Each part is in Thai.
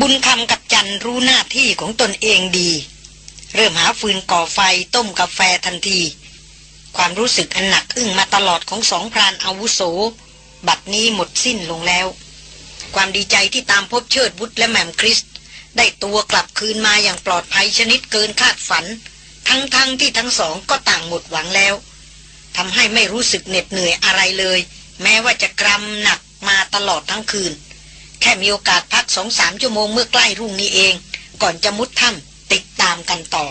บุญคำกับจันรู้หน้าที่ของตนเองดี เริ่มหาฟืนก่อไฟต้มกาแฟทันที ความรู้สึกอันหนักอึ้งมาตลอดของสองพรานอาวุโส บัดนี้หมดสิ้นลงแล้ว ความดีใจที่ตามพบเชิดบุตรและแหม่มคริส ได้ตัวกลับคืนมาอย่างปลอดภัยชนิดเกินคาดฝัน ทั้งๆทที่ทั้งสองก็ต่างหมดหวังแล้วทำให้ไม่รู้สึกเหน็ดเหนื่อยอะไรเลย แม้ว่าจะกรำหนักมาตลอดทั้งคืน แค่มีโอกาสพักสองสามชั่วโมงเมื่อใกล้รุ่งนี้เอง ก่อนจะมุดถ้ำติดตามกันต่อ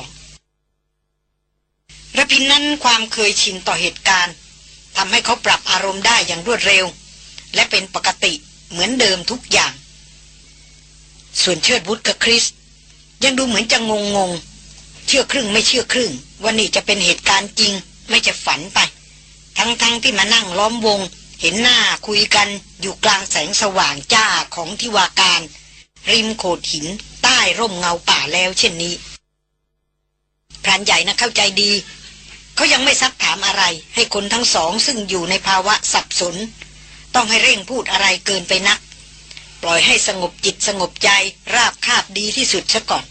ระพินนั้นความเคยชินต่อเหตุการณ์ทำให้เขาปรับอารมณ์ได้อย่างรวดเร็ว และเป็นปกติเหมือนเดิมทุกอย่าง ส่วนเชิดบุตรกับคริส ยังดูเหมือนจะงงงเชื่อครึ่งไม่เชื่อครึ่งว่านี่จะเป็นเหตุการณ์จริง ไม่จะฝันไป ทั้งๆทที่มานั่งล้อมวง เห็นหน้าคุยกันอยู่กลางแสงสว่างจ้าของทิวาการ ริมโขดหินใต้ร่มเงาป่าแล้วเช่นนี้พรานใหญ่นะเข้าใจดี เขายังไม่ซักถามอะไร ให้คนทั้งสองซึ่งอยู่ในภาวะสับสน ต้องให้เร่งพูดอะไรเกินไปนัก ปล่อยให้สงบจิตสงบใจราบคาบดีที่สุดซะก่อน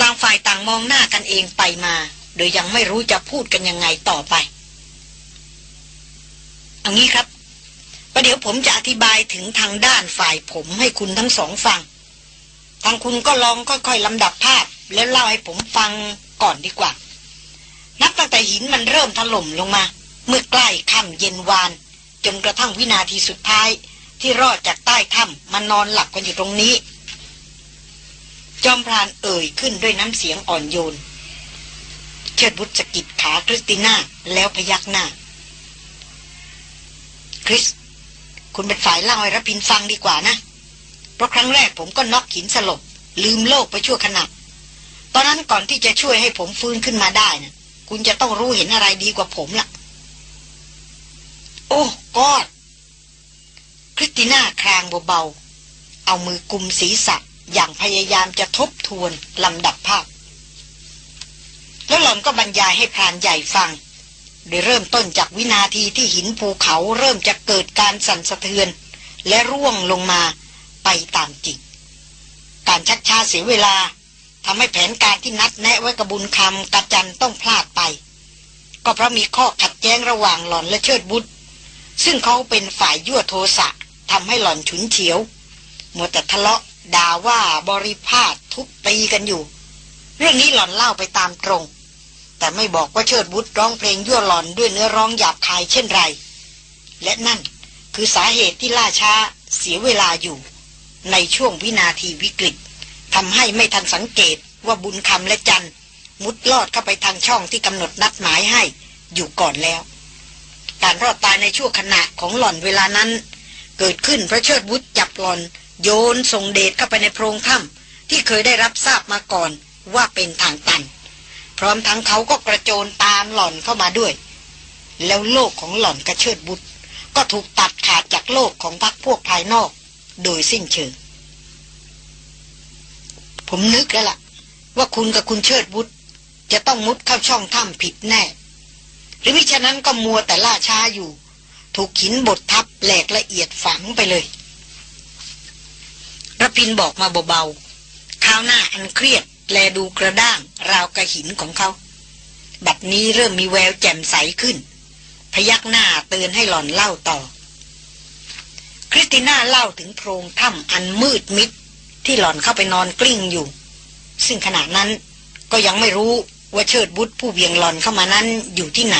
ต่างฝ่ายต่างมองหน้ากันเองไปมา โดยยังไม่รู้จะพูดกันยังไงต่อไป เอางี้ครับประเดี๋ยวผมจะอธิบายถึงทางด้านฝ่ายผมให้คุณทั้งสองฟัง ทางคุณก็ลองค่อยๆลำดับภาพ แล้วเล่าให้ผมฟังก่อนดีกว่า นับตั้งแต่หินมันเริ่มถล่มลงมา เมื่อใกล้ค่ำเย็นวาน จนกระทั่งวินาทีสุดท้าย ที่รอดจากใต้ถ้ำมานอนหลับกันอยู่ตรงนี้ จอมพรานเอ่ยขึ้นด้วยน้ำเสียงอ่อนโยน เชิดบุตรสกิดขาคริสติน่าแล้วพยักหน้า คริส คุณเป็นฝ่ายเล่าให้รพินฟังดีกว่านะ เพราะครั้งแรกผมก็น็อกหินสลบ ลืมโลกไปชั่วขณะ ตอนนั้นก่อนที่จะช่วยให้ผมฟื้นขึ้นมาได้นะคุณจะต้องรู้เห็นอะไรดีกว่าผมละ่ะ โอ้กอดคริสติน่าครางเบาๆ เอามือกุมศีรษะอย่างพยายามจะทบทวนลำดับภาพ แล้วหล่อนก็บรรยายให้พรานใหญ่ฟัง โดยเริ่มต้นจากวินาทีที่หินภูเขาเริ่มจะเกิดการสั่นสะเทือน และร่วงลงมาไปตามจริง การชักช้าเสียเวลาทำให้แผนการที่นัดแนะไว้กับบุญคำกระจันต้องพลาดไป ก็เพราะมีข้อขัดแย้งระหว่างหล่อนและเชิดบุตรซึ่งเขาเป็นฝ่ายยั่วโทสะทำให้หล่อนฉุนเฉียว มัวแต่ทะเลาะด่าว่าบริพาททุบตีกันอยู่ เรื่องนี้หล่อนเล่าไปตามตรง แต่ไม่บอกว่าเชิดบุตรร้องเพลงยั่วหลอนด้วยเนื้อร้องหยาบคายเช่นไร และนั่นคือสาเหตุที่ล่าช้าเสียเวลาอยู่ ในช่วงวินาทีวิกฤตทำให้ไม่ทันสังเกตว่าบุญคำและจันมุดลอดเข้าไปทางช่องที่กำหนดนัดหมายให้อยู่ก่อนแล้ว การรอดตายในช่วงขณะของหล่อนเวลานั้น เกิดขึ้นเพราะเชิดบุตรจับหล่อน โยนส่งเดชเข้าไปในโพรงถ้ำที่เคยได้รับทราบมาก่อนว่าเป็นทางตัน ร้อมทั้งเขาก็กระโจนตามหล่อนเข้ามาด้วย แล้วโลกของหล่อนกระเชิดบุตร ก็ถูกตัดขาดจากโลกของพรรคพวกภายนอก โดยสิ้นเชิง ผมนึกแล้วล่ะ ว่าคุณกับคุณเชิดบุตร จะต้องมุดเข้าช่องถ้ำผิดแน่ หรือมิฉะนั้นก็มัวแต่ล่าช้าอยู่ ถูกหินบดทับแหลกละเอียดฝังไปเลยรพินบอกมาเบาๆข้าวหน้าอันเครียดแลดูกระด้าง ราวกระหินของเขา บัดนี้เริ่มมีแววแจ่มใสขึ้น พยักหน้าเตือนให้หล่อนเล่าต่อ คริสติน่าเล่าถึงโพรงถ้ำอันมืดมิด ที่หล่อนเข้าไปนอนกลิ้งอยู่ ซึ่งขณะนั้นก็ยังไม่รู้ว่าเชิดบุตรผู้เวียงหล่อนเข้ามานั้นอยู่ที่ไหน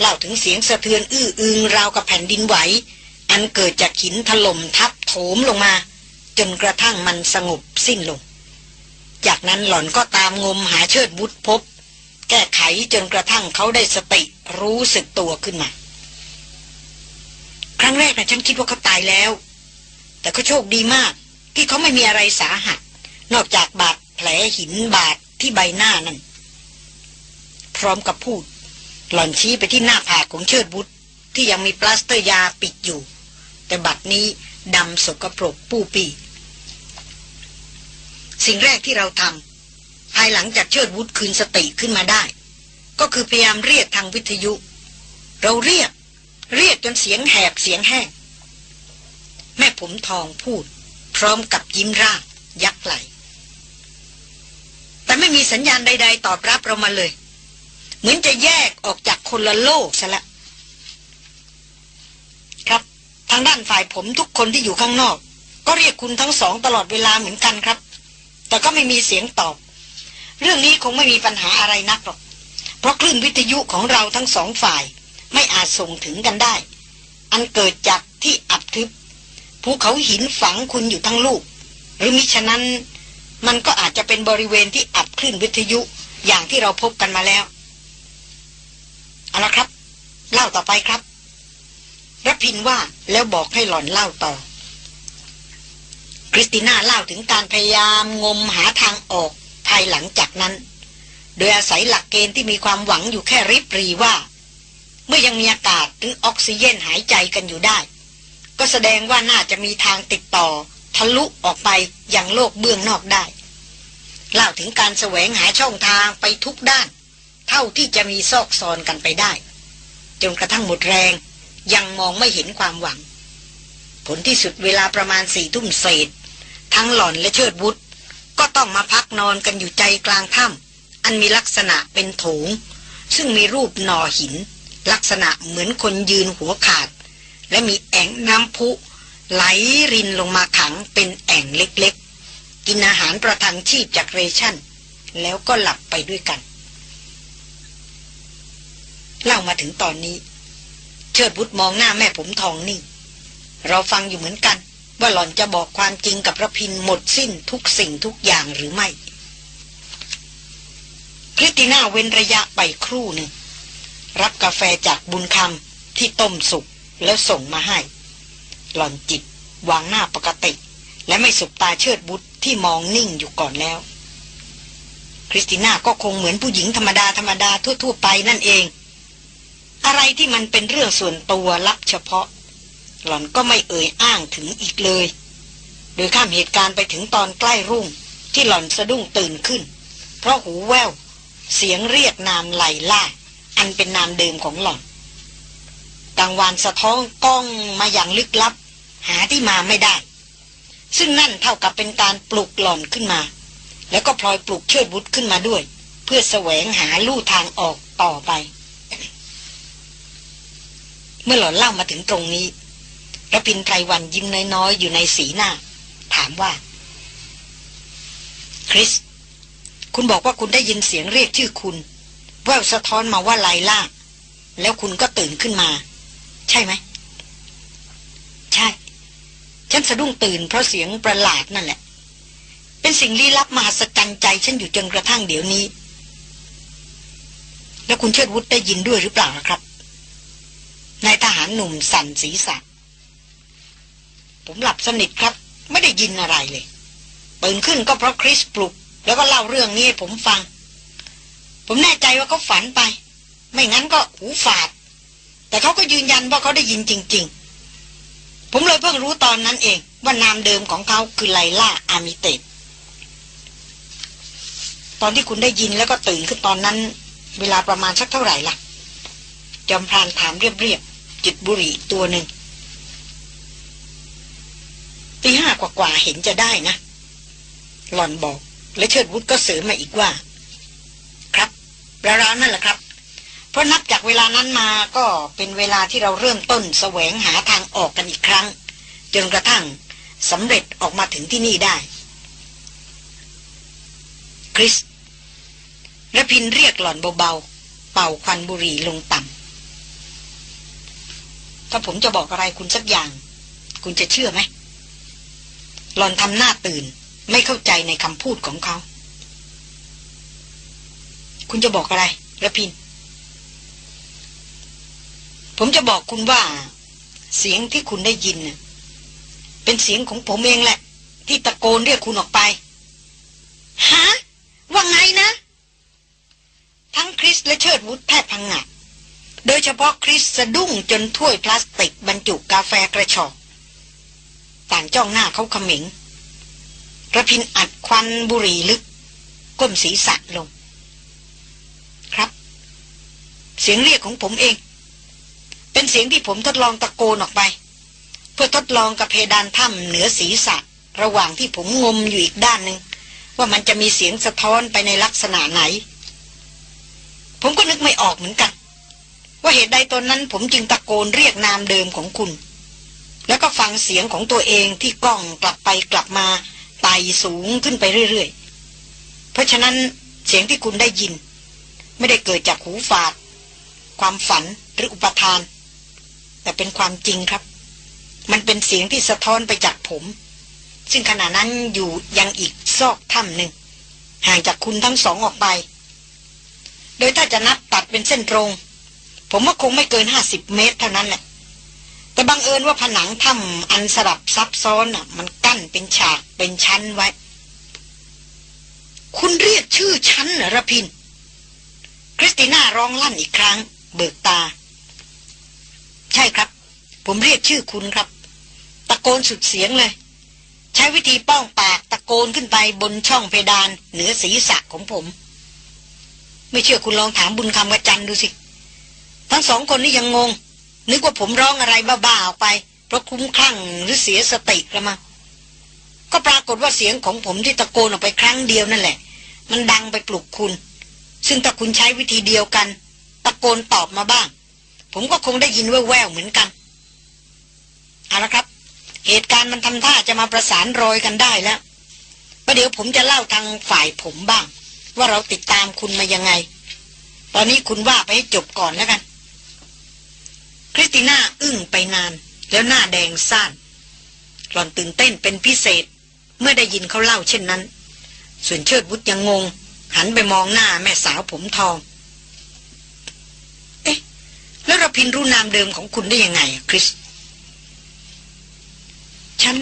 เล่าถึงเสียงสะเทือนอื้ออึงราวกับแผ่นดินไหว อันเกิดจากหินถล่มทับโถมลงมา จนกระทั่งมันสงบสิ้นลง จากนั้นหล่อนก็ตามงมหาเชิดบุตรพบ แก้ไขจนกระทั่งเขาได้สติรู้สึกตัวขึ้นมา ครั้งแรกนะฉันคิดว่าเขาตายแล้ว แต่ก็โชคดีมาก ที่เขาไม่มีอะไรสาหัส นอกจากบาดแผลหินบาดที่ใบหน้านั่น พร้อมกับพูด หล่อนชี้ไปที่หน้าผากของเชิดบุตรที่ยังมีปลาสเตอร์ยาปิดอยู่ แต่บัดนี้ดำสกปรกปู้ปี สิ่งแรกที่เราทำภายหลังจากเชิดบุตรคืนสติขึ้นมาได้ ก็คือพยายามเรียกทางวิทยุ เราเรียก เรียกจนเสียงแหบเสียงแห้ง แม่ผมทองพูด พร้อมกับยิ้มร่างยักไหล แต่ไม่มีสัญญาณใด ๆ ตอบรับเรามาเลย เหมือนจะแยกออกจากคนละโลกซะละครับ ทางด้านฝ่ายผมทุกคนที่อยู่ข้างนอก ก็เรียกคุณทั้งสองตลอดเวลาเหมือนกันครับ แต่ก็ไม่มีเสียงตอบ เรื่องนี้คงไม่มีปัญหาอะไรนักหรอก เพราะคลื่นวิทยุของเราทั้งสองฝ่าย ไม่อาจส่งถึงกันได้ อันเกิดจากที่อับทึบภูเขาหินฝังคุณอยู่ทั้งลูก หรือมิฉะนั้นมันก็อาจจะเป็นบริเวณที่อับคลื่นวิทยุอย่างที่เราพบกันมาแล้ว เอาละครับ เล่าต่อไปครับรพินว่าแล้วบอกให้หล่อนเล่าต่อ คริสติน่าเล่าถึงการพยายามงมหาทางออกภายหลังจากนั้น โดยอาศัยหลักเกณฑ์ที่มีความหวังอยู่แค่ริบหรี่ว่า เมื่อยังมีอากาศหรือออกซิเจนหายใจกันอยู่ได้ ก็แสดงว่าน่าจะมีทางติดต่อ ทะลุออกไปยังโลกเบื้องนอกได้เล่าถึงการแสวงหาช่องทางไปทุกด้าน เท่าที่จะมีซอกซอนกันไปได้ จนกระทั่งหมดแรง ยังมองไม่เห็นความหวัง ผลที่สุดเวลาประมาณสี่ทุ่มเศษ ทั้งหล่อนและเชิดบุตรก็ต้องมาพักนอนกันอยู่ใจกลางถ้ำอันมีลักษณะเป็นโถง ซึ่งมีรูปหน่อหิน ลักษณะเหมือนคนยืนหัวขาด และมีแอ่งน้ำพุ ไหลรินลงมาขังเป็นแอ่งเล็กๆ กินอาหารประทังชีพจากเรชั่น แล้วก็หลับไปด้วยกัน เล่ามาถึงตอนนี้ เชิดบุตรมองหน้าแม่ผมทองนี่ เราฟังอยู่เหมือนกัน ว่าหล่อนจะบอกความจริงกับระพินหมดสิ้นทุกสิ่งทุกอย่างหรือไม่คริสติน่าเว้นระยะไปครู่หนึ่ง รับกาแฟจากบุญคำที่ต้มสุกแล้วส่งมาให้ หล่อนจิบวางหน้าปกติ และไม่สุบตาเชิดบุตรที่มองนิ่งอยู่ก่อนแล้ว คริสติน่าก็คงเหมือนผู้หญิงธรรมดาธรรมดาทั่ว ๆ ไปนั่นเอง อะไรที่มันเป็นเรื่องส่วนตัวลับเฉพาะ หล่อนก็ไม่เอ่ยอ้างถึงอีกเลย โดยข้ามเหตุการณ์ไปถึงตอนใกล้รุ่ง ที่หล่อนสะดุ้งตื่นขึ้น เพราะหูแวว เสียงเรียกนามไหลล่า อันเป็นนามเดิมของหล่อนกลางวานสะท้องก้องมาอย่างลึกลับ หาที่มาไม่ได้ ซึ่งนั่นเท่ากับเป็นการปลุกหล่อนขึ้นมา แล้วก็พลอยปลุกเชิดบุตรขึ้นมาด้วย เพื่อแสวงหาลู่ทางออกต่อไป เมื่อหล่อนเล่ามาถึงตรงนี้ ระพินไพรวันยิ้มน้อยๆ อยู่ในสีหน้า ถามว่า คริส คุณบอกว่าคุณได้ยินเสียงเรียกชื่อคุณ แววสะท้อนมาว่าไลล่า แล้วคุณก็ตื่นขึ้นมา ใช่ไหม ใช่ ฉันสะดุ้งตื่นเพราะเสียงประหลาดนั่นแหละ เป็นสิ่งลี้ลับมหัศจรรย์ใจ ฉันอยู่จนกระทั่งเดี๋ยวนี้ แล้วคุณเชิดวุฒิได้ยินด้วยหรือเปล่าครับนายทหารหนุ่มสั่นศีรษะ ผมหลับสนิทครับ ไม่ได้ยินอะไรเลยตื่นขึ้นก็เพราะคริสปลุก แล้วก็เล่าเรื่องนี้ให้ผมฟัง ผมแน่ใจว่าเขาฝันไป ไม่งั้นก็หูฝาด แต่เขาก็ยืนยันว่าเขาได้ยินจริง ๆ ผมเลยเพิ่งรู้ตอนนั้นเอง ว่านามเดิมของเขาคือไลล่าอามิเตตตอนที่คุณได้ยินแล้วก็ตื่นขึ้นตอนนั้น เวลาประมาณสักเท่าไหร่ล่ะ จอมพรานถามเรียบๆจิตบุหรี่ตัวหนึ่ง ตีห้ากว่าๆเห็นจะได้นะ หล่อนบอก และเชิดวุฒก็เสริมมาอีกว่า ครับราวๆนั่นแหละครับ เพราะนับจากเวลานั้นมาก็เป็นเวลาที่เราเริ่มต้นแสวงหาทางออกกันอีกครั้ง จนกระทั่งสำเร็จออกมาถึงที่นี่ได้ คริสระพินเรียกหล่อนเบาๆ เป่าควันบุหรี่ลงต่ำถ้าผมจะบอกอะไรคุณสักอย่าง คุณจะเชื่อไหม หลอนทำหน้าตื่น ไม่เข้าใจในคำพูดของเขา คุณจะบอกอะไรระพิน ผมจะบอกคุณว่า เสียงที่คุณได้ยิน เป็นเสียงของผมเองแหละ ที่ตะโกนเรียกคุณออกไปฮะว่าไงนะ ทั้งคริสและเชิดวุฒแทบพังงะโดยเฉพาะคริสสะดุ้งจนถ้วยพลาสติกบรรจุกาแฟกระชอก ต่างจ้องหน้าเขาขมิงระพินอัดควันบุหรี่ลึก ก้มศีรษะลง ครับ เสียงเรียกของผมเอง เป็นเสียงที่ผมทดลองตะโกนออกไป เพื่อทดลองกับเพดานถ้ำเหนือศีรษะ ระหว่างที่ผมงมอยู่อีกด้านหนึ่งว่ามันจะมีเสียงสะท้อนไปในลักษณะไหน ผมก็นึกไม่ออกเหมือนกัน ว่าเหตุใดตอนนั้นผมจึงตะโกนเรียกนามเดิมของคุณ แล้วก็ฟังเสียงของตัวเองที่ก้องกลับไปกลับมาไต่สูงขึ้นไปเรื่อยๆ เพราะฉะนั้นเสียงที่คุณได้ยิน ไม่ได้เกิดจากหูฝาด ความฝันหรืออุปทาน แต่เป็นความจริงครับ มันเป็นเสียงที่สะท้อนไปจากผม ซึ่งขณะนั้นอยู่ยังอีกซอกถ้ำหนึ่งห่างจากคุณทั้งสองออกไป โดยถ้าจะนับตัดเป็นเส้นตรง ผมว่าคงไม่เกินห้าสิบเมตรเท่านั้นแหละ แต่บังเอิญว่าผนังถ้ำอันสลับซับซ้อนอะ มันกั้นเป็นฉากเป็นชั้นไว้ คุณเรียกชื่อชั้นเหรอระพิน คริสติน่าร้องลั่นอีกครั้ง เบิกตา ใช่ครับ ผมเรียกชื่อคุณครับ ตะโกนสุดเสียงเลย ใช้วิธีป้องปากตะโกนขึ้นไปบนช่องเพดานเหนือศีรษะของผม ไม่เชื่อคุณลองถามบุญคำกระจันดูสิ ทั้งสองคนนี้ยังงง นึกว่าผมร้องอะไรบ้าๆออกไป เพราะคุ้มคลั่งหรือเสียสติละมาก็ปรากฏว่าเสียงของผมที่ตะโกนออกไปครั้งเดียวนั่นแหละ มันดังไปปลุกคุณ ซึ่งถ้าคุณใช้วิธีเดียวกัน ตะโกนตอบมาบ้าง ผมก็คงได้ยินแว่วๆเหมือนกันเอาละครับ เหตุการณ์มันทำท่าจะมาประสานรอยกันได้แล้วประเดี๋ยวผมจะเล่าทางฝ่ายผมบ้าง ว่าเราติดตามคุณมายังไง ตอนนี้คุณว่าไปให้จบก่อนแล้วกัน คริสติน่าอึ้งไปนาน แล้วหน้าแดงซ่านหล่อนตื่นเต้นเป็นพิเศษ เมื่อได้ยินเขาเล่าเช่นนั้น ส่วนเชิดวุฒยังงง หันไปมองหน้าแม่สาวผมทอง เอ๊ะ แล้วเราพินรู้นามเดิมของคุณได้ยังไงคริส ฉัน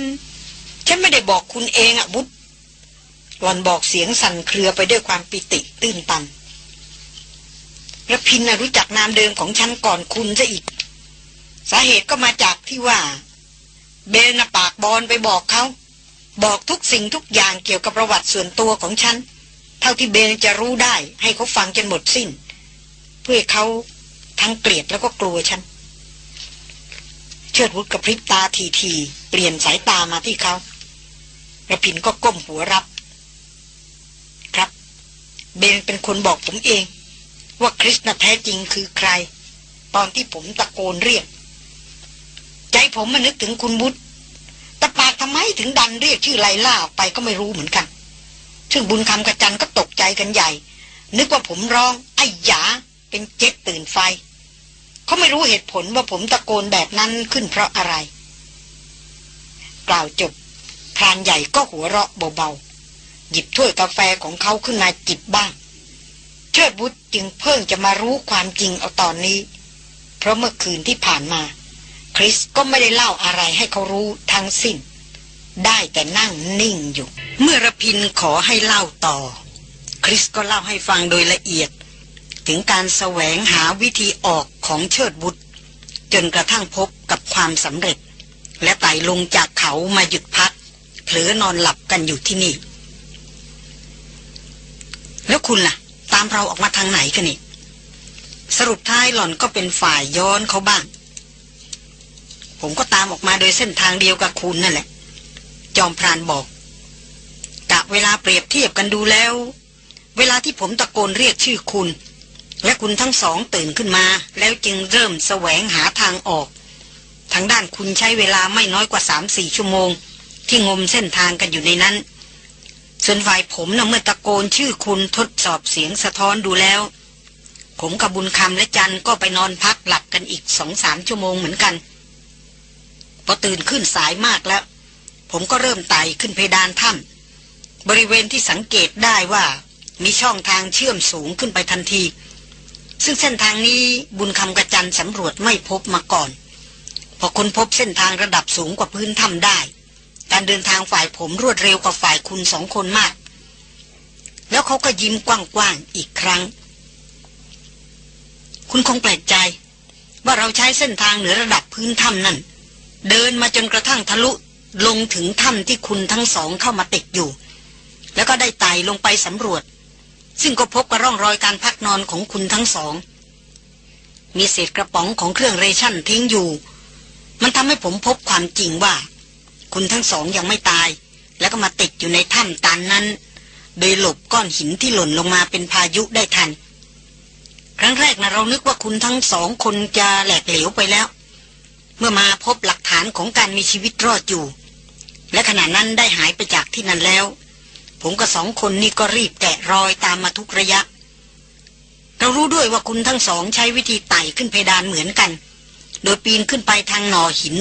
ฉันไม่ได้บอกคุณเองอะบุตรหลอนบอกเสียงสั่นเครือไปด้วยความปิติตื้นตันระพินนะรู้จักนามเดิมของฉันก่อนคุณซะอีก สาเหตุก็มาจากที่ว่า เบลนปากบอลไปบอกเขา บอกทุกสิ่งทุกอย่างเกี่ยวกับประวัติส่วนตัวของฉัน เท่าที่เบลจะรู้ได้ ให้เขาฟังจนหมดสิ้น เพื่อเขาทั้งเกลียดแล้วก็กลัวฉัน เชิดวุฒกระพริบตาทีทีเปลี่ยนสายตามาที่เขาระพินก็ก้มหัวรับ ครับ เบลเป็นคนบอกผมเอง ว่าคริสนะแท้จริงคือใคร ตอนที่ผมตะโกนเรียก ใจผมมันนึกถึงคุณบุตรแต่ปากทำไมถึงดันเรียกชื่อไลล่าออกไปก็ไม่รู้เหมือนกัน ซึ่งบุญคำกระจันก็ตกใจกันใหญ่ นึกว่าผมร้อง ไอ้หยา เป็นเจ็ดตื่นไฟ เขาไม่รู้เหตุผลว่าผมตะโกนแบบนั้นขึ้นเพราะอะไร กล่าวจบพรานใหญ่ก็หัวเราะเบาๆ หยิบถ้วยกาแฟของเขาขึ้นมาจิบบ้าง เชิดบุตรจึงเพิ่งจะมารู้ความจริงเอาตอนนี้ เพราะเมื่อคืนที่ผ่านมา คริสก็ไม่ได้เล่าอะไรให้เขารู้ทั้งสิ้น ได้แต่นั่งนิ่งอยู่ เมื่อระพินขอให้เล่าต่อ คริสก็เล่าให้ฟังโดยละเอียด ถึงการแสวงหาวิธีออกของเชิดบุตร จนกระทั่งพบกับความสำเร็จ และไต่ลงจากเขามาหยุดพักเผลอนอนหลับกันอยู่ที่นี่ แล้วคุณล่ะ ตามเราออกมาทางไหนกันนี่ สรุปท้ายหล่อนก็เป็นฝ่ายย้อนเขาบ้าง ผมก็ตามออกมาโดยเส้นทางเดียวกับคุณนั่นแหละ จอมพรานบอกกะเวลาเปรียบเทียบกันดูแล้ว เวลาที่ผมตะโกนเรียกชื่อคุณ และคุณทั้งสองตื่นขึ้นมา แล้วจึงเริ่มแสวงหาทางออก ทางด้านคุณใช้เวลาไม่น้อยกว่าสามสี่ชั่วโมง ที่งมเส้นทางกันอยู่ในนั้น ส่วนฝ่ายผมนะ่ะเมื่อตะโกนชื่อคุณทดสอบเสียงสะท้อนดูแล้ว ผมกับบุญคำและจันก็ไปนอนพักหลับกันอีกสองสามชั่วโมงเหมือนกัน พอตื่นขึ้นสายมากแล้ว ผมก็เริ่มไต่ขึ้นเพดานถ้ำบริเวณที่สังเกตได้ว่ามีช่องทางเชื่อมสูงขึ้นไปทันที ซึ่งเส้นทางนี้บุญคำกระจันสำรวจไม่พบมาก่อน พอคนพบเส้นทางระดับสูงกว่าพื้นถ้ำได้ การเดินทางฝ่ายผมรวดเร็วกว่าฝ่ายคุณสองคนมาก แล้วเขาก็ยิ้มกว้างๆอีกครั้ง คุณคงแปลกใจ ว่าเราใช้เส้นทางเหนือระดับพื้นถ้ำนั่น เดินมาจนกระทั่งทะลุลงถึงถ้ำที่คุณทั้งสองเข้ามาติดอยู่ แล้วก็ได้ไต่ลงไปสำรวจ ซึ่งก็พบกับร่องรอยการพักนอนของคุณทั้งสอง มีเศษกระป๋องของเครื่องเรชั่นทิ้งอยู่ มันทำให้ผมพบความจริงว่า คุณทั้งสองยังไม่ตาย แล้วก็มาติดอยู่ในถ้ำตันนั้น โดยหลบก้อนหินที่หล่นลงมาเป็นพายุได้ทัน ครั้งแรกนะเรานึกว่าคุณทั้งสองคนจะแหลกเหลวไปแล้ว มื่อมาพบหลักฐานของการมีชีวิตรอดอยู่ และขณะนั้นได้หายไปจากที่นั่นแล้ว ผมกับสองคนนี้ก็รีบแกะรอยตามมาทุกระยะ เรารู้ด้วยว่าคุณทั้งสองใช้วิธีไต่ขึ้นเพดานเหมือนกัน โดยปีนขึ้นไปทางหน่อหิน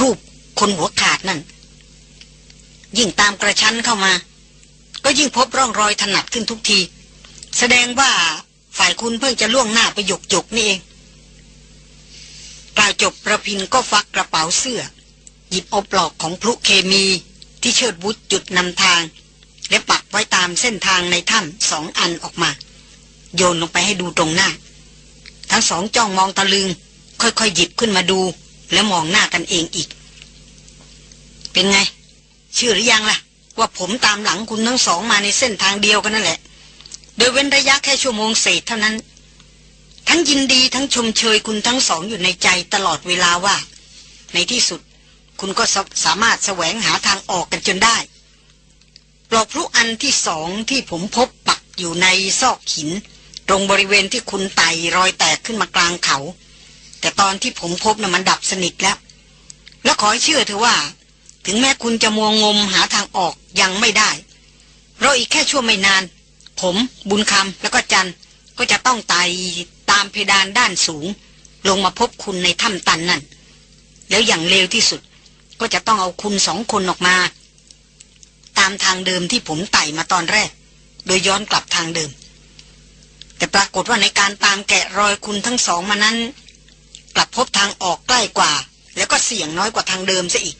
รูปคนหัวขาดนั่น ยิ่งตามกระชั้นเข้ามา ก็ยิ่งพบร่องรอยถนัดขึ้นทุกที แสดงว่าฝ่ายคุณเพิ่งจะล่วงหน้าไปหยกจกนี่เอง กล่าวจบประพินก็ฟักกระเป๋าเสื้อ หยิบเอาปลอกของพลุเคมีที่เชิดบุตรจุดนำทาง และปักไว้ตามเส้นทางในถ้ำสองอันออกมา โยนลงไปให้ดูตรงหน้า ทั้งสองจ้องมองตะลึง ค่อยๆหยิบขึ้นมาดูแล้วมองหน้ากันเองอีก เป็นไงเชื่อหรือยังล่ะ ว่าผมตามหลังคุณทั้งสองมาในเส้นทางเดียวกันนั่นแหละ โดยเว้นระยะแค่ชั่วโมงเศษเท่านั้น ทั้งยินดีทั้งชมเชยคุณทั้งสองอยู่ในใจตลอดเวลาว่า ในที่สุดคุณก็สสามารถแสวงหาทางออกกันจนได้ปลอกพลุอันที่สองที่ผมพบปักอยู่ในซอกหิน ตรงบริเวณที่คุณไต่รอยแตกขึ้นมากลางเขา แต่ตอนที่ผมพบนะ่ะมันดับสนิทแล้ว และขอให้เชื่อเถอะว่า ถึงแม้คุณจะมัวงมหาทางออกยังไม่ได้เพราะอีกแค่ชั่วไม่นาน ผมบุญคำแล้วก็จัน ก็จะต้องไต่ตามเพดานด้านสูง ลงมาพบคุณในถ้ำตันนั่น แล้วอย่างเร็วที่สุด ก็จะต้องเอาคุณสองคนออกมา ตามทางเดิมที่ผมไต่มาตอนแรก โดยย้อนกลับทางเดิม แต่ปรากฏว่าในการตามแกะรอยคุณทั้งสองมานั้น กลับพบทางออกใกล้กว่า แล้วก็เสี่ยงน้อยกว่าทางเดิมซะอีก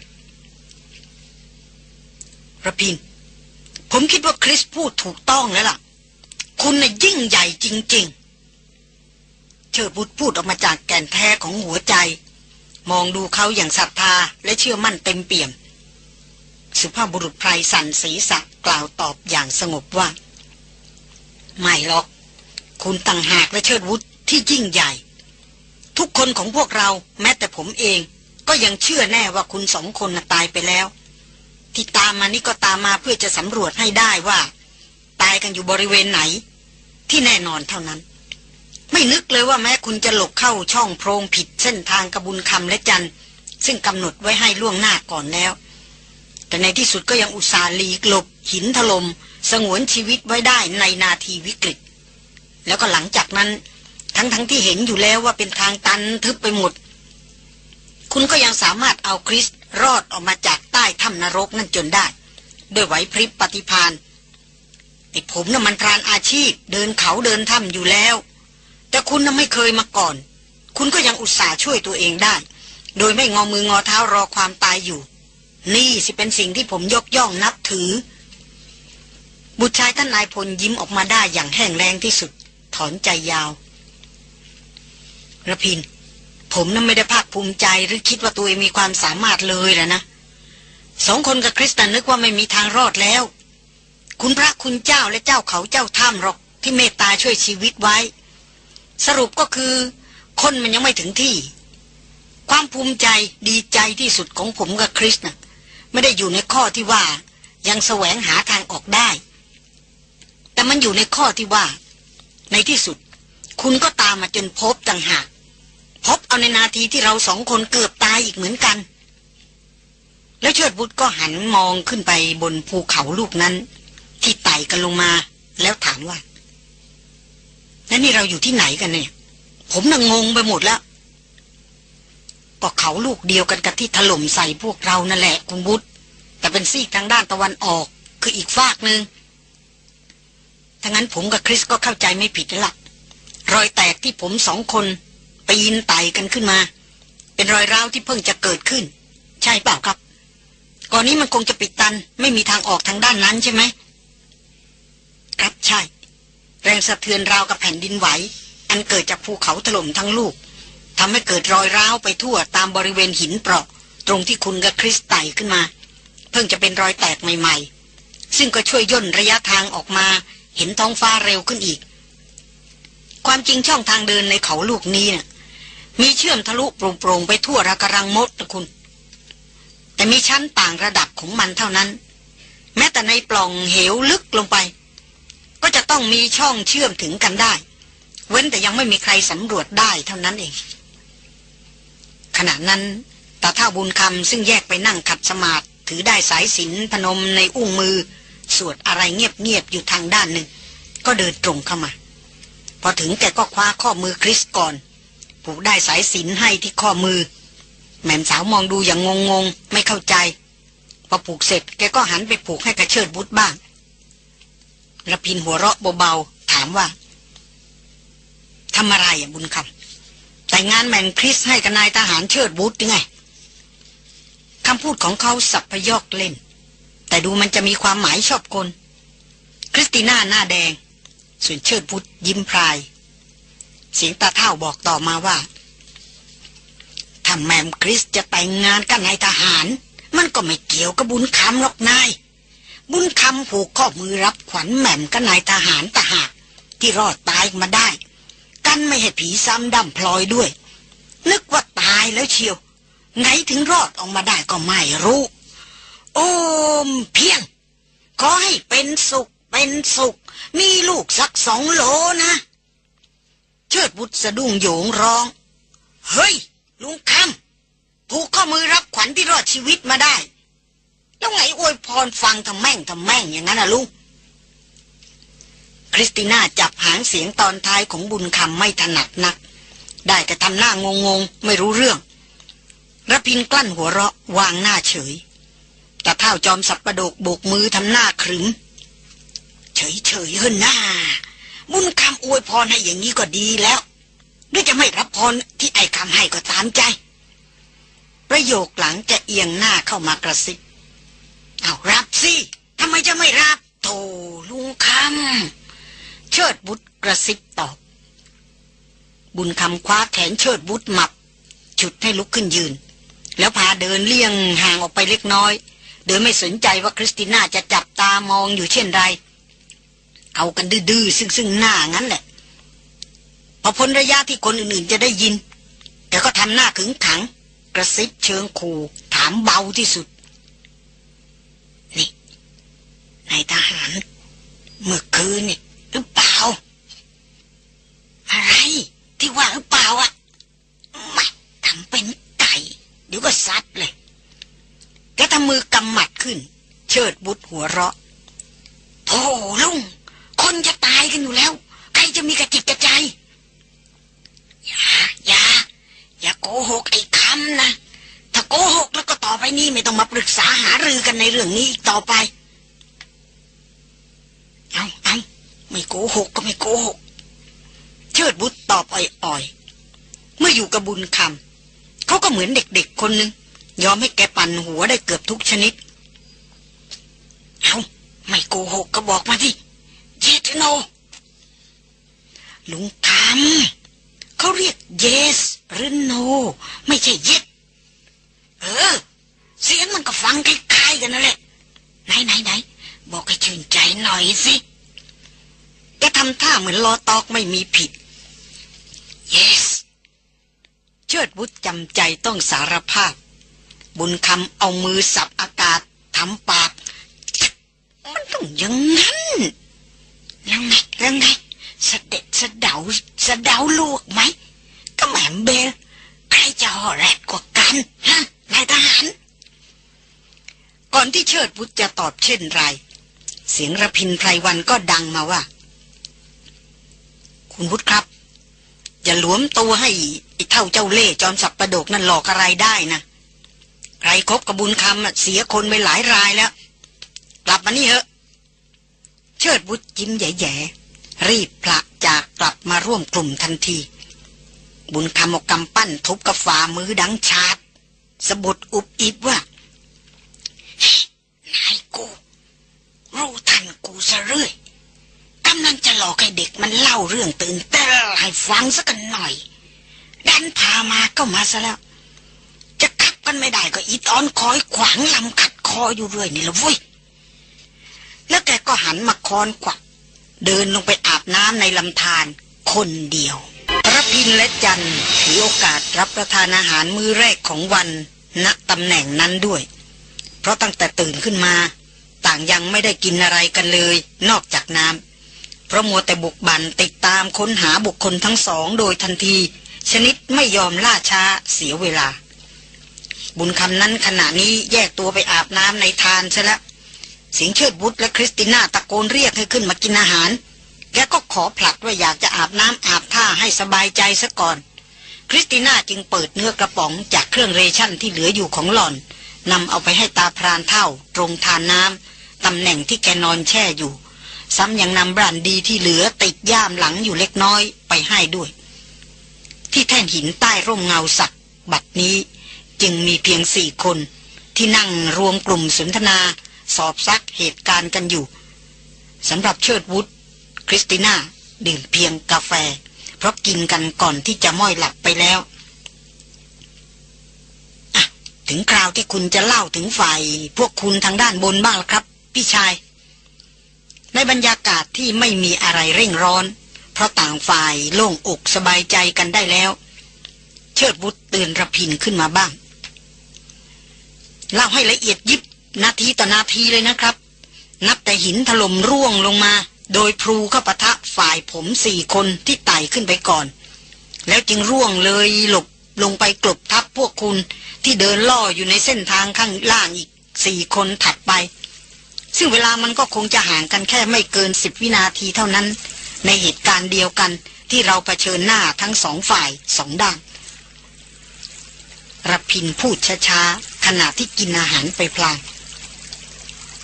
ระพินผมคิดว่าคริสพูดถูกต้องแล้วล่ะ คุณน่ะยิ่งใหญ่จริง ๆ เชิดบุตรพูดออกมาจากแก่นแท้ของหัวใจ มองดูเขาอย่างศรัทธาและเชื่อมั่นเต็มเปี่ยม สุภาพบุรุษไพรสันศีสักกล่าวตอบอย่างสงบว่า ไม่หรอก คุณต่างหากและเชิดวุฒที่ยิ่งใหญ่ ทุกคนของพวกเราแม้แต่ผมเอง ก็ยังเชื่อแน่ว่าคุณสองคนน่ะตายไปแล้ว ที่ตามมานี่ก็ตามมาเพื่อจะสำรวจให้ได้ว่า ตายกันอยู่บริเวณไหน ที่แน่นอนเท่านั้น ไม่นึกเลยว่าแม้คุณจะหลบเข้าช่องโพรงผิดเส้นทางกระบุญคำและจันซึ่งกำหนดไว้ให้ล่วงหน้าก่อนแล้ว แต่ในที่สุดก็ยังอุตส่าห์หลีกหลบหินถลม่มสงวนชีวิตไว้ได้ในนาทีวิกฤต แล้วก็หลังจากนั้น ทั้งทั้งที่เห็นอยู่แล้วว่าเป็นทางตันทึบไปหมด คุณก็ยังสามารถเอาคริสรอดออกมาจากใต้ถ้ำนรกนั่นจนได้ ด้วยไหวพริบปฏิพาน ไอ้ผมน่ะมันพรานอาชีพ เดินเขาเดินถ้ำอยู่แล้ว แต่คุณน่ะไม่เคยมาก่อน คุณก็ยังอุตส่าห์ช่วยตัวเองได้ โดยไม่งอมืองอเท้ารอความตายอยู่ นี่สิเป็นสิ่งที่ผมยกย่องนับถือ บุตรชายท่านนายพลยิ้มออกมาได้อย่างแห้งแรงที่สุด ถอนใจยาวระพิน ผมนั้นไม่ได้ภาคภูมิใจหรือคิดว่าตัวเองมีความสามารถเลยแหละนะสองคนกับคริสตันนึกว่าไม่มีทางรอดแล้ว คุณพระคุณเจ้าและเจ้าเขาเจ้าถ้ำหรอกที่เมตตาช่วยชีวิตไว้ สรุปก็คือ คนมันยังไม่ถึงที่ ความภูมิใจดีใจที่สุดของผมกับคริสนะ่ะไม่ได้อยู่ในข้อที่ว่ายังแสวงหาทางออกได้ แต่มันอยู่ในข้อที่ว่า ในที่สุด คุณก็ตามมาจนพบต่างหาก พบเอาในนาทีที่เราสองคนเกือบตายอีกเหมือนกัน แล้วเชิดบุตรก็หันมองขึ้นไปบนภูเขาลูกนั้น ล่กันลงมา แล้วถามว่าแล้วนี่เราอยู่ที่ไหนกันเนี่ย ผมน่ะงงไปหมดแล้ว ก็เขาลูกเดียวกันกับที่ถล่มใส่พวกเรานั่นแหละคุณบุตรแต่เป็นซีกทางด้านตะวันออก คืออีกฝากหนึ่งถ้างั้นผมกับคริสก็เข้าใจไม่ผิดแล้วละ่ะรอยแตกที่ผมสองคนปีนไต่กันขึ้นมา เป็นรอยร้าวที่เพิ่งจะเกิดขึ้น ใช่เปล่าครับ ก่อนนี้มันคงจะปิดตัน ไม่มีทางออกทางด้านนั้นใช่ไหม ครับใช่ แรงสะเทือนราวกับแผ่นดินไหว อันเกิดจากภูเขาถล่มทั้งลูกทำให้เกิดรอยร้าวไปทั่วตามบริเวณหินเปราะ ตรงที่คุณกับคริสไต่ขึ้นมา เพิ่งจะเป็นรอยแตกใหม่ ๆ ซึ่งก็ช่วยย่นระยะทางออกมาเห็นท้องฟ้าเร็วขึ้นอีก ความจริงช่องทางเดินในเขาลูกนี้นะ่ะมีเชื่อมทะลุโปร่งๆไปทั่วระกรังมดนะคุณ แต่มีชั้นต่างระดับของมันเท่านั้น แม้แต่ในปล่องเหวลึกลงไป ก็จะต้องมีช่องเชื่อมถึงกันได้ เว้นแต่ยังไม่มีใครสำรวจได้เท่านั้นเอง ขณะนั้นตาเท่าบุญคำซึ่งแยกไปนั่งขัดสมาธิถือได้สายสินพนมในอุ้งมือ สวดอะไรเงียบๆอยู่ทางด้านหนึ่ง ก็เดินตรงเข้ามา พอถึงแกก็คว้าข้อมือคริสก่อนผูกได้สายสินให้ที่ข้อมือ แม่สาวมองดูอย่างงงๆ ไม่เข้าใจ พอผูกเสร็จแกก็หันไปผูกให้กระเชิดบุตรบ้าง ระพินหัวเราะเบาๆ ถามว่าทำอะไรอะบุญคำแต่งงานแมนคริสให้กับนายทหารเชิดบุตรยังไงคำพูดของเขาสับพยอกเล่น แต่ดูมันจะมีความหมายชอบกลคริสติน่าหน้าแดง ส่วนเชิดบุตรยิ้มพราย เสียงตาเท่าบอกต่อมาว่าถ้าแมมคริสจะแต่งงานกับนายทหาร มันก็ไม่เกี่ยวกับบุญคำหรอกนาย บุญคำผูกข้อมือรับขวัญแหม่มกับนายทหารตหากที่รอดตายมาได้ กันไม่ให้ผีซ้ำดำพลอยด้วย นึกว่าตายแล้วเชียวไงถึงรอดออกมาได้ก็ไม่รู้ โอมเพียง ขอให้เป็นสุขเป็นสุข มีลูกสักสองโหลนะ เชิดบุตรสะดุ้งโยงร้อง เฮ้ย ลุงคำผูกข้อมือรับขวัญที่รอดชีวิตมาได้ แล้วไงอวยพรฟังทำแม่งทำแม่งอย่างนั้นอะลุงคริสติน่าจับหางเสียงตอนท้ายของบุญคำไม่ถนัดนัก ได้แต่ทำหน้างงงไม่รู้เรื่องระพินกลั้นหัวเราะวางหน้าเฉยแต่เท่าจอมสับประโดกโบกมือทำหน้าขรึม เฉยเฉยเฮินหน้า บุญคำอวยพรให้อย่างนี้ก็ดีแล้วด้วยจะไม่รับพรที่ไอ้คำให้ก็ตามใจ ประโยคหลังจะเอียงหน้าเข้ามากระซิบ เอารับสิทำไมจะไม่รับโธ่ลุงคำเชิดบุตรกระซิบตอบ บุญคำคว้าแขนเชิดบุตรหมับ ฉุดให้ลุกขึ้นยืน แล้วพาเดินเลี่ยงห่างออกไปเล็กน้อย โดยไม่สนใจว่าคริสติน่าจะจับตามองอยู่เช่นไร เอากันดื้อๆซึ่งซึ่งหน้างั้นแหละ พอพ้นระยะที่คนอื่นๆจะได้ยินแกก็ทำหน้าขึงขัง กระซิบเชิงขู่ถามเบาที่สุด นี่ นายทหาร เมื่อคืนนี่หรือเปล่า อะไร ที่ว่าหรือเปล่าอะไม่ทำเป็นไก่ เดี๋ยวก็ซัดเลยแกทำมือกำหมัดขึ้น เชิดบุตรหัวเราะโธ่ลุง คนจะตายกันอยู่แล้ว ใครจะมีกระจิตกระใจ อย่า อย่า อย่าโกหกไอ้คำนะ ถ้าโกหกแล้วก็ต่อไปนี้ไม่ต้องมาปรึกษาหารือกันในเรื่องนี้อีกต่อไป เอาเอา ไม่โกหกก็ไม่โกหก เชิดบุตรตอบอ่อยๆ เมื่ออยู่กับบุญคำเขาก็เหมือนเด็กๆคนหนึ่งยอมให้แกปั่นหัวได้เกือบทุกชนิด เอาไม่โกหกก็บอกมาที่เยสโนลุงคำเขาเรียก yes หรือ no ไม่ใช่ yes เออ เสียงมันก็ฟังคล้ายๆกันนั่นแหละ ไหนไหนไหนบอกให้ชื่นใจหน่อยสิ กทำท่าเหมือนลอตอกไม่มีผิด yes เชิดวุฒจำใจต้องสารภาพ บุญคำเอามือสับอากาศทำปาก มันต้องอย่างนั้นแล้วไงแล้วไงสเด็จสเดาสเดาลวกไหม ก็แหมเบล ใครจะห่อแรกกว่ากันฮะนายทหาร ก่อนที่เชิดวุฒจะตอบเช่นไร เสียงระพินไพรวันก็ดังมาว่า คุณวุฒครับ อย่าหลวมตัวให้ไอ้เท่าเจ้าเล่จอมสับประโดกนั่นหลอกอะไรได้นะใครครบกระบุญคำเสียคนไปหลายรายแล้ว กลับมานี่เหอะ เชิดบุตรยิ้มแย่ๆรีบพละจากกลับมาร่วมกลุ่มทันที บุญคำเอากำปั้นทุบกระฝามือดังชาดสะบดอุบอิบว่านายกูรู้ทันกูซะเรื่อย กำลังจะหลอกให้เด็กมันเล่าเรื่องตื่นเต้นให้ฟังสักหน่อย ดันพามาก็มาซะแล้ว จะขับกันไม่ได้ก็อีตอนคอยขวางลำขัดคออยู่เรื่อยนี่ละเว้ยแล้วแกก็หันมาคอนขวักเดินลงไปอาบน้ำในลำธารคนเดียว พระพินและจันถือโอกาสรับประทานอาหารมื้อแรกของวันณตำแหน่งนั้นด้วย เพราะตั้งแต่ตื่นขึ้นมา ต่างยังไม่ได้กินอะไรกันเลย นอกจากน้ำ ราะมัวแต่บุกบันติดตามค้นหาบุคคลทั้งสองโดยทันที ชนิดไม่ยอมล่าช้าเสียเวลา บุญคำนั้นขณะนี้แยกตัวไปอาบน้ำในทานซะแล้วเสียงเชิดบุตรและคริสติน่าตะโกนเรียกให้ขึ้นมากินอาหาร แกก็ขอผลัดว่าอยากจะอาบน้ำอาบท่าให้สบายใจซะก่อน คริสติน่าจึงเปิดเนื้อกระป๋องจากเครื่องเรชั่นที่เหลืออยู่ของหล่อนนำเอาไปให้ตาพรานเท่า ตรงทานน้ำตำแหน่งที่แกนอนแช่อยู่ ซ้ำยังนำบรันดีที่เหลือติดย่ามหลังอยู่เล็กน้อยไปให้ด้วย ที่แท่นหินใต้ร่มเงาสักบัดนี้จึงมีเพียงสี่คน ที่นั่งรวมกลุ่มสนทนา สอบซักเหตุการณ์กันอยู่สำหรับเชิดวุฒคริสติน่าดื่มเพียงกาแฟ เพราะกินกันก่อนที่จะม้อยหลับไปแล้วถึงคราวที่คุณจะเล่าถึงฝ่าย พวกคุณทางด้านบนบ้างแล้วครับ พี่ชาย ในบรรยากาศที่ไม่มีอะไรเร่งร้อน เพราะต่างฝ่ายโล่งอกสบายใจกันได้แล้ว เชิดบุตรเตือนระพินขึ้นมาบ้าง เล่าให้ละเอียดยิบนาทีต่อนาทีเลยนะครับ นับแต่หินถล่มร่วงลงมา โดยพลูเข้าปะทะฝ่ายผมสี่คนที่ไต่ขึ้นไปก่อน แล้วจึงร่วงเลยหลบลงไปกลบทับพวกคุณที่เดินล่ออยู่ในเส้นทางข้างล่างอีกสี่คนถัดไป ซึ่งเวลามันก็คงจะห่างกันแค่ไม่เกินสิบวินาทีเท่านั้น ในเหตุการณ์เดียวกันที่เราเผชิญหน้าทั้งสองฝ่ายสองด้านรพินพูดช้าๆขณะที่กินอาหารไปพลาง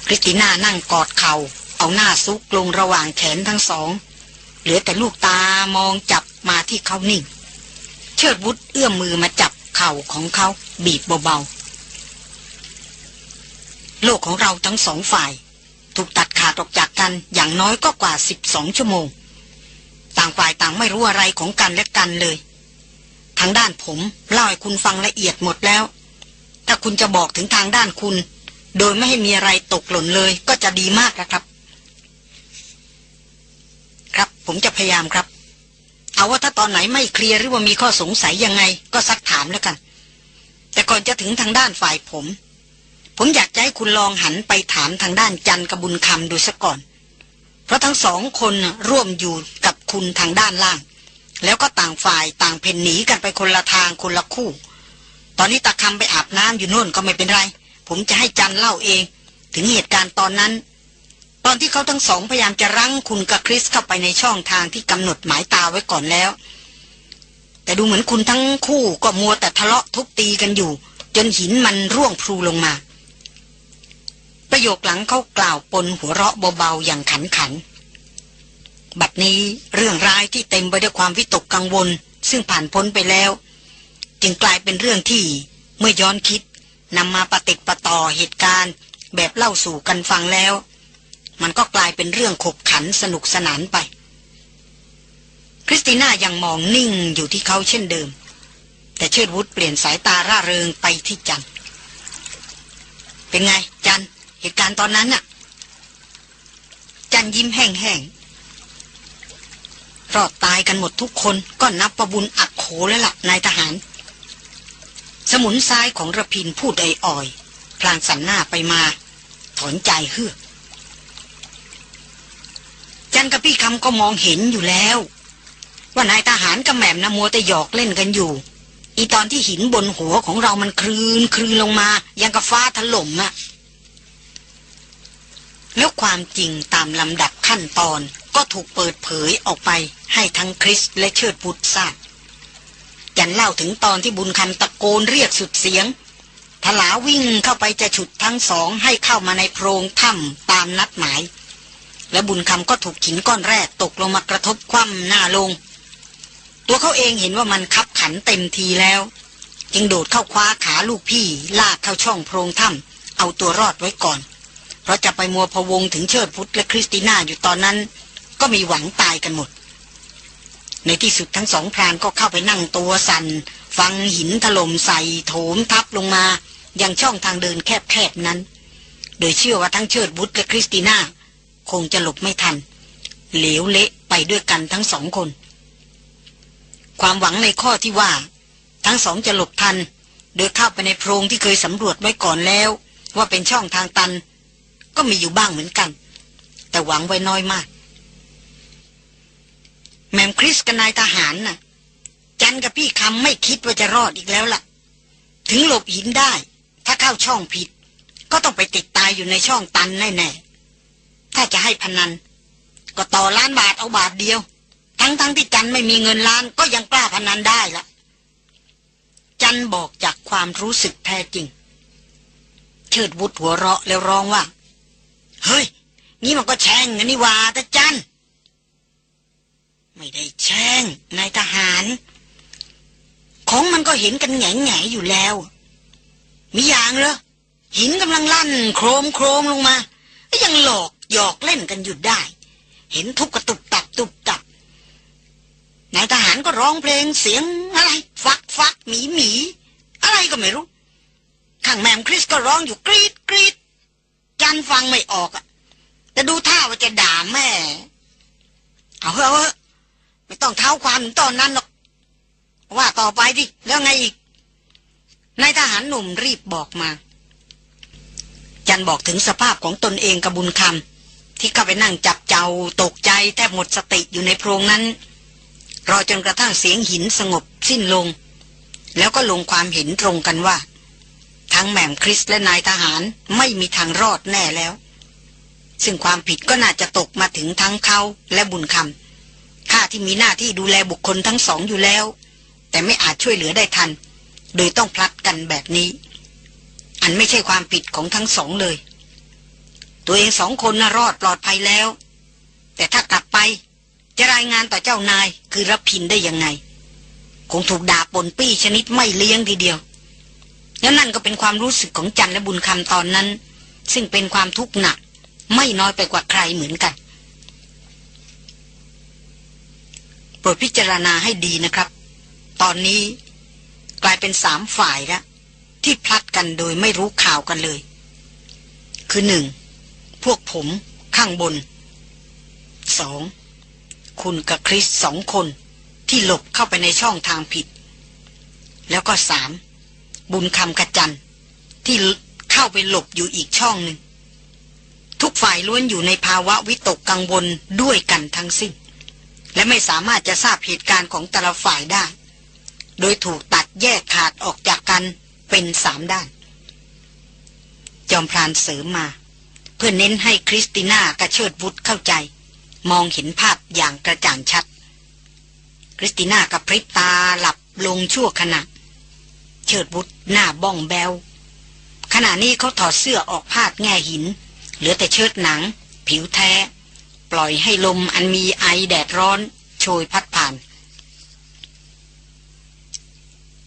คริสติน่านั่งกอดเขา่าเอาหน้าซุกลงระหว่างแขนทั้งสอง เหลือแต่ลูกตามองจับมาที่เขานิ่ง เชิดวุฒเอื้อมมือมาจับเข่าของเขาบีบเบาๆ โลกของเราทั้งสองฝ่าย ถูกตัดขาดออกจากกันอย่างน้อยก็กว่าสิบสองชั่วโมง ต่างฝ่ายต่างไม่รู้อะไรของกันและกันเลย ทางด้านผมเล่าให้คุณฟังละเอียดหมดแล้ว ถ้าคุณจะบอกถึงทางด้านคุณ โดยไม่ให้มีอะไรตกหล่นเลยก็จะดีมากนะครับ ครับผมจะพยายามครับ เอาว่าถ้าตอนไหนไม่เคลียร์หรือว่ามีข้อสงสัยยังไง ก็ซักถามแล้วกัน แต่ก่อนจะถึงทางด้านฝ่ายผม ผมอยากจะให้คุณลองหันไปถามทางด้านจันกบุญคำดูซะก่อน เพราะทั้งสองคนร่วมอยู่กับคุณทางด้านล่าง แล้วก็ต่างฝ่ายต่างเพ่นหนีกันไปคนละทางคนละคู่ ตอนนี้ตาคำไปอาบน้ำอยู่โน่นก็ไม่เป็นไร ผมจะให้จันเล่าเอง ถึงเหตุการณ์ตอนนั้น ตอนที่เขาทั้งสองพยายามจะรั้งคุณกับคริสเข้าไปในช่องทางที่กำหนดหมายตาไว้ก่อนแล้ว แต่ดูเหมือนคุณทั้งคู่ก็มัวแต่ทะเลาะทุบตีกันอยู่ จนหินมันร่วงพลูลงมา ประโยคหลังเขากล่าวปนหัวเราะเบาๆอย่างขันขัน บัดนี้เรื่องร้ายที่เต็มไปด้วยความวิตกกังวล ซึ่งผ่านพ้นไปแล้ว จึงกลายเป็นเรื่องที่เมื่อย้อนคิดนำมาปฏิปต่อเหตุการณ์ แบบเล่าสู่กันฟังแล้ว มันก็กลายเป็นเรื่องขบขันสนุกสนานไป คริสติน่ายังมองนิ่งอยู่ที่เขาเช่นเดิม แต่เชิดวุฒเปลี่ยนสายตาร่าเริงไปที่จันเป็นไงจัน เหตุการณ์ตอนนั้นน่ะ จันยิ้มแห้งๆรอดตายกันหมดทุกคนก็นับประบุญอักโขแล้วล่ะนายทหาร สมุนซ้ายของระพินพูดอ่อยๆพลางสันหน้าไปมา ถอนใจเฮือกจันกับพี่คำก็มองเห็นอยู่แล้ว ว่านายทหารกับแหม่มนะมัวแต่หยอกเล่นกันอยู่ อีตอนที่หินบนหัวของเรามันคลืนคลืนลงมา ยังกับฟ้าถล่มอะ แล้วความจริงตามลำดับขั้นตอนก็ถูกเปิดเผยออกไปให้ทั้งคริสและเชิดพุทธทราบจันเล่าถึงตอนที่บุญคำตะโกนเรียกสุดเสียงทลาวิ่งเข้าไปจะฉุดทั้งสองให้เข้ามาในโพรงถ้ำตามนัดหมาย และบุญคำก็ถูกหินก้อนแรกตกลงมากระทบคว่ำหน้าลง ตัวเขาเองเห็นว่ามันคับขันเต็มทีแล้ว จึงโดดเข้าคว้าขาลูกพี่ลากเข้าช่องโพรงถ้ำเอาตัวรอดไว้ก่อน เพราะจะไปมัวพวงถึงเชิดพุทธและคริสติน่าอยู่ตอนนั้น ก็มีหวังตายกันหมด ในที่สุดทั้งสองพรานก็เข้าไปนั่งตัวสัน่นฟังหินถล่มใส่โถมทับลงมายังช่องทางเดินแคบๆนั้น โดยเชื่อว่าทั้งเชิดบุตรและคริสติน่า คงจะหลบไม่ทัน เหลวเละไปด้วยกันทั้งสองคน ความหวังในข้อที่ว่า ทั้งสองจะหลบทัน โดยเข้าไปในโพรงที่เคยสำรวจไว้ก่อนแล้ว ว่าเป็นช่องทางตัน ก็มีอยู่บ้างเหมือนกัน แต่หวังไว้น้อยมาก แมมคริสกับนายทหารน่ะ จันกับพี่คำไม่คิดว่าจะรอดอีกแล้วล่ะ ถึงหลบหินได้ ถ้าเข้าช่องผิด ก็ต้องไปติดตายอยู่ในช่องตันแน่ๆ ถ้าจะให้พนัน ก็ต่อล้านบาทเอาบาทเดียว ทั้งๆทที่จันไม่มีเงินล้านก็ยังกล้าพนันได้ล่ะจันบอกจากความรู้สึกแท้จริง เชิดวุฒหัวเราะแล้วร้องว่า เฮ้ย นี่มันก็แช่งกันนี่ว่าต่จันไม่ได้แช่งนายทหาร ของมันก็เห็นกันแง่แง่อยู่แล้ว มีอย่างเหรอหินกำลังลั่น โครมโครมลงมายังหลอกหยอกเล่นกันอยู่ได้ เห็นทุบกระตุบตับตุบตับนายทหารก็ร้องเพลงเสียงอะไร ฟักฟักหมีหมีอะไรก็ไม่รู้ข้างแมมคริสก็ร้องอยู่กรีดกรีด จันฟังไม่ออกอะแต่ดูท่าว่าจะด่าแม่ เอาเถอะไม่ต้องเท้าความถึงตอนนั้นหรอก ว่าต่อไปดิ แล้วไงอีก นายทหารหนุ่มรีบบอกมา จันบอกถึงสภาพของตนเองกับบุญคำที่เข้าไปนั่งจับเจ้าตกใจแทบหมดสติอยู่ในโพรงนั้น รอจนกระทั่งเสียงหินสงบสิ้นลง แล้วก็ลงความเห็นตรงกันว่า ทั้งแหม่มคริสและนายทหารไม่มีทางรอดแน่แล้ว ซึ่งความผิดก็น่าจะตกมาถึงทั้งเขาและบุญคำข้าที่มีหน้าที่ดูแลบุคคลทั้งสองอยู่แล้ว แต่ไม่อาจช่วยเหลือได้ทัน โดยต้องพลัดกันแบบนี้ อันไม่ใช่ความผิดของทั้งสองเลย ตัวเองสองคนน่ะรอดปลอดภัยแล้ว แต่ถ้ากลับไปจะรายงานต่อเจ้านายคือรับพินได้ยังไง คงถูกด่าปนปี้ชนิดไม่เลี้ยงทีเดียว แล้วนั่นก็เป็นความรู้สึกของจันและบุญคำตอนนั้น ซึ่งเป็นความทุกข์หนัก ไม่น้อยไปกว่าใครเหมือนกันโปรดพิจารณาให้ดีนะครับ ตอนนี้กลายเป็นสามฝ่ายแล้วที่พลัดกันโดยไม่รู้ข่าวกันเลย คือหนึ่งพวกผมข้างบนสองคุณกับคริสสองคนที่หลบเข้าไปในช่องทางผิด แล้วก็สาม บุญคำกระจันที่เข้าไปหลบอยู่อีกช่องหนึ่ง ทุกฝ่ายล้วนอยู่ในภาวะวิตกกังวลด้วยกันทั้งสิ้น และไม่สามารถจะทราบเหตุการณ์ของแต่ละฝ่ายได้ โดยถูกตัดแยกขาดออกจากกันเป็นสามด้าน จอมพรานเสริมมา เพื่อเน้นให้คริสติน่ากระเชิดวุฒเข้าใจ มองเห็นภาพอย่างกระจ่างชัด คริสติน่ากับพริบตาหลับลงชั่วขณะ เชิดวุฒหน้าบ้องแบวขณะนี้เขาถอดเสื้อออกพาดแง่หิน เหลือแต่เชิดหนัง ผิวแท้ ปล่อยให้ลมอันมีไอแดดร้อน โชยพัดผ่าน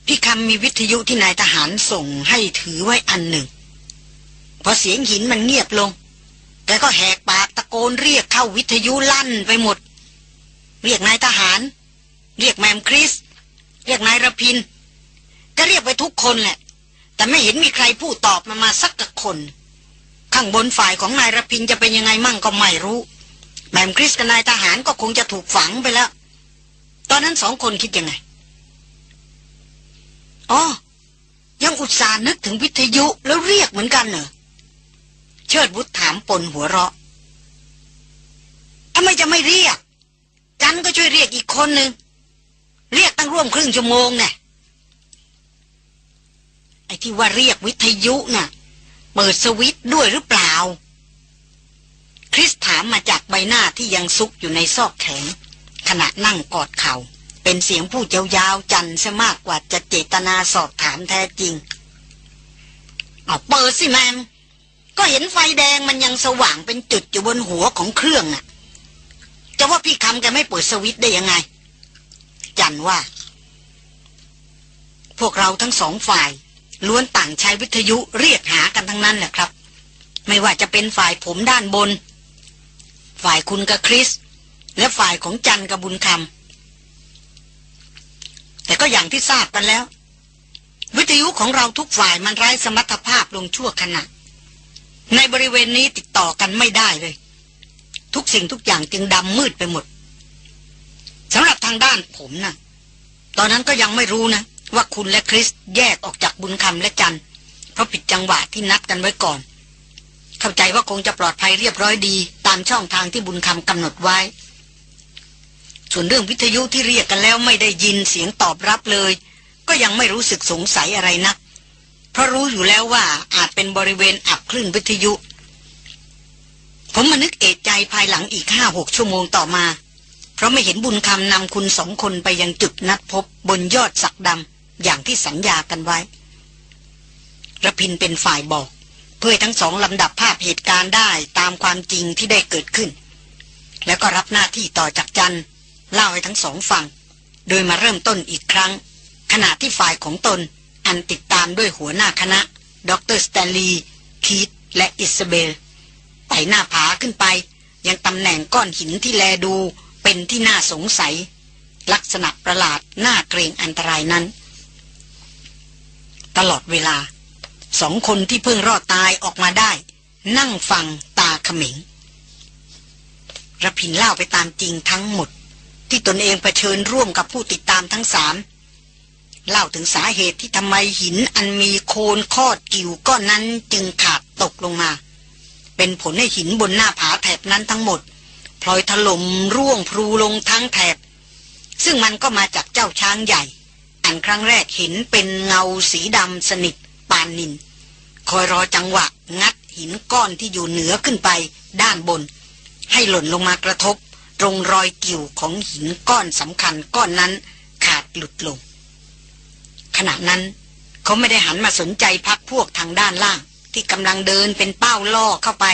พี่คำมีวิทยุที่นายทหารส่งให้ถือไว้อันหนึ่ง พอเสียงหินมันเงียบลง แกก็แหกปากตะโกนเรียกเข้าวิทยุลั่นไปหมด เรียกนายทหาร เรียกแมมคริส เรียกนายระพิน ก็เรียกไปทุกคนแหละ แต่ไม่เห็นมีใครพูดตอบมามาสักคน ข้างบนฝ่ายของนายระพินจะเป็นยังไงมั่งก็ไม่รู้ แมมคริสกับนายทหารก็คงจะถูกฝังไปแล้ว ตอนนั้นสองคนคิดยังไงอ๋อยังอุตส่าห์นึกถึงวิทยุแล้วเรียกเหมือนกันเหรอ เชิดวุฒถามปนหัวเราะทำไมจะไม่เรียก จันก็ช่วยเรียกอีกคนหนึ่ง เรียกตั้งร่วมครึ่งชั่วโมงเนี่ย อ้ที่ว่าเรียกวิทยุน่ะ เปิดสวิตด้วยหรือเปล่า คริสถามมาจากใบหน้าที่ยังซุกอยู่ในซอกแขนขณะนั่งกอดเขา่า เป็นเสียงผู้ยาวๆจันซะมากกว่าจะเจตนาสอบถามแท้จริงเอาเปิดสิแมมก็เห็นไฟแดงมันยังสว่างเป็นจุดอยู่บนหัวของเครื่องน่ะจะว่าพี่คำแกไม่เปิดสวิตได้ยังไง จันว่า พวกเราทั้งสองฝ่าย ล้วนต่างใช้วิทยุเรียกหากันทั้งนั้นแหละครับ ไม่ว่าจะเป็นฝ่ายผมด้านบน ฝ่ายคุณกับคริส และฝ่ายของจันกับบุญคำแต่ก็อย่างที่ทราบกันแล้ว วิทยุของเราทุกฝ่ายมันไร้สมรรถภาพลงชั่วขณะในบริเวณนี้ติดต่อกันไม่ได้เลย ทุกสิ่งทุกอย่างจึงดำมืดไปหมดสำหรับทางด้านผมนะ่ะตอนนั้นก็ยังไม่รู้นะ ว่าคุณและคริสแยกออกจากบุญคำและจันเพราะผิดจังหวะที่นัดกันไว้ก่อน เข้าใจว่าคงจะปลอดภัยเรียบร้อยดี ตามช่องทางที่บุญคำกำหนดไว้ ส่วนเรื่องวิทยุที่เรียกกันแล้วไม่ได้ยินเสียงตอบรับเลย ก็ยังไม่รู้สึกสงสัยอะไรนัก เพราะรู้อยู่แล้วว่าอาจเป็นบริเวณอับคลื่นวิทยุ ผมมานึกเอะใจภายหลังอีกห้าหกชั่วโมงต่อมา เพราะไม่เห็นบุญคำนำคุณสองคนไปยังจุดนัดพบบนยอดสักดำ อย่างที่สัญญากันไว้ระพินเป็นฝ่ายบอก เพื่อทั้งสองลำดับภาพเหตุการณ์ได้ตามความจริงที่ได้เกิดขึ้น แล้วก็รับหน้าที่ต่อจากจันเล่าให้ทั้งสองฟัง โดยมาเริ่มต้นอีกครั้ง ขณะที่ฝ่ายของตนอันติดตามด้วยหัวหน้าคณะ ดรสแตนลีย์คีตและอิสเบลไต่หน้าผาขึ้นไป ยังตำแหน่งก้อนหินที่แลดูเป็นที่น่าสงสัย ลักษณะประหลาดน่าเกรงอันตรายนั้น ตลอดเวลา สองคนที่เพิ่งรอดตายออกมาได้ นั่งฟังตาเขม็งรพินทร์เล่าไปตามจริงทั้งหมด ที่ตนเองเผชิญร่วมกับผู้ติดตามทั้งสามเล่าถึงสาเหตุที่ทำไมหินอันมีโคนคอดกิ่วก้อนนั้นจึงขาดตกลงมา เป็นผลให้หินบนหน้าผาแถบนั้นทั้งหมดพลอยถล่มร่วงพลูลงทั้งแถบ ซึ่งมันก็มาจากเจ้าช้างใหญ่ อันครั้งแรกเห็นเป็นเงาสีดำสนิทปานนิน คอยรอจังหวะงัดหินก้อนที่อยู่เหนือขึ้นไปด้านบน ให้หล่นลงมากระทบ ตรงรอยกิ่วของหินก้อนสำคัญก้อนนั้นขาดหลุดลง ขณะนั้นเขาไม่ได้หันมาสนใจพักพวกทางด้านล่าง ที่กำลังเดินเป็นเป้าล่อเข้าไป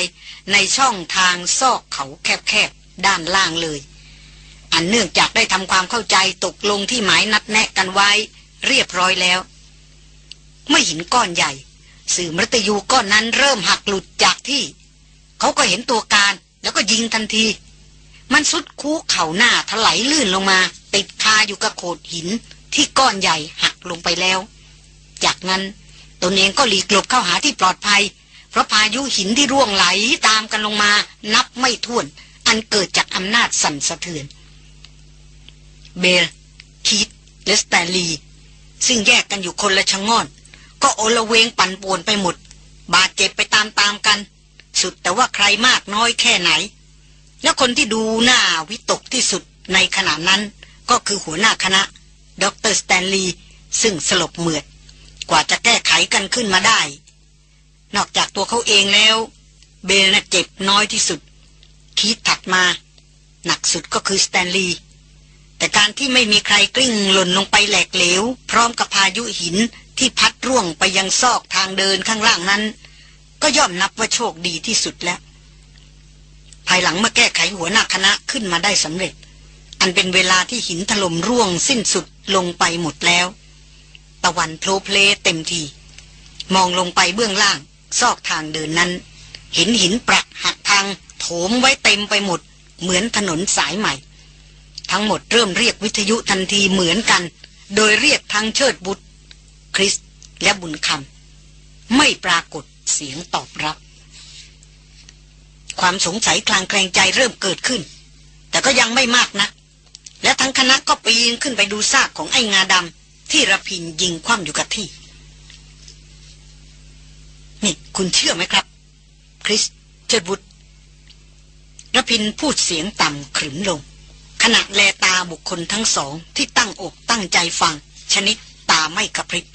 ในช่องทางซอกเขาแคบๆด้านล่างเลย อันเนื่องจากได้ทำความเข้าใจตกลงที่หมายนัดแนะกันไว้ เรียบร้อยแล้ว เมื่อหินก้อนใหญ่ สื่อมรตยูก้อนนั้นเริ่มหักหลุดจากที่ เขาก็เห็นตัวการแล้วก็ยิงทันที มันสุดคูเข่าหน้าถลายลื่นลงมา ติดคาอยู่กับโขดหินที่ก้อนใหญ่หักลงไปแล้ว จากนั้นตนเองก็หลีกหลบเข้าหาที่ปลอดภัย เพราะพายุหินที่ร่วงไหลตามกันลงมา นับไม่ถ้วน อันเกิดจากอำนาจสั่นสะเทือน เบลคีตและสแตนลีซึ่งแยกกันอยู่คนละชะง่อน ก็โอละเวงปั่นป่วนไปหมด บาดเจ็บไปตามๆกัน สุดแต่ว่าใครมากน้อยแค่ไหน แล้วคนที่ดูหน้าวิตกที่สุดในขณะนั้นก็คือหัวหน้าคณะ ดรสแตนลีย์ซึ่งสลบเหมือด กว่าจะแก้ไขกันขึ้นมาได้ นอกจากตัวเขาเองแล้ว เบลน่ะเจ็บน้อยที่สุดคีตถัดมา หนักสุดก็คือสแตนลีย์ แต่การที่ไม่มีใครกลิ้งหล่นลงไปแหลกเหลว พร้อมกับพายุหินที่พัดร่วงไปยังซอกทางเดินข้างล่างนั้น ก็ย่อมนับว่าโชคดีที่สุดแล้ว ภายหลังเมื่อแก้ไขหัวหน้าคณะขึ้นมาได้สำเร็จ อันเป็นเวลาที่หินถล่มร่วงสิ้นสุดลงไปหมดแล้ว ตะวันโพลเพลเต็มที มองลงไปเบื้องล่าง ซอกทางเดินนั้น เห็นหินปรักหักทางโถมไว้เต็มไปหมด เหมือนถนนสายใหม่ ทั้งหมดเริ่มเรียกวิทยุทันทีเหมือนกัน โดยเรียกทั้งเชิดบุตร คริสและบุญคำไม่ปรากฏเสียงตอบรับ ความสงสัยกลางแกรงใจเริ่มเกิดขึ้น แต่ก็ยังไม่มากนะและทั้งคณะก็ปีนขึ้นไปดูซากของไอ้งาดำที่ระพินยิงคว่ำอยู่กับที่ นี่คุณเชื่อไหมครับ คริสเจบุตรระพินพูดเสียงต่ำขรึมลง ขณะแลตาบุคคลทั้งสองที่ตั้งอกตั้งใจฟัง ชนิดตาไม่กระพริบ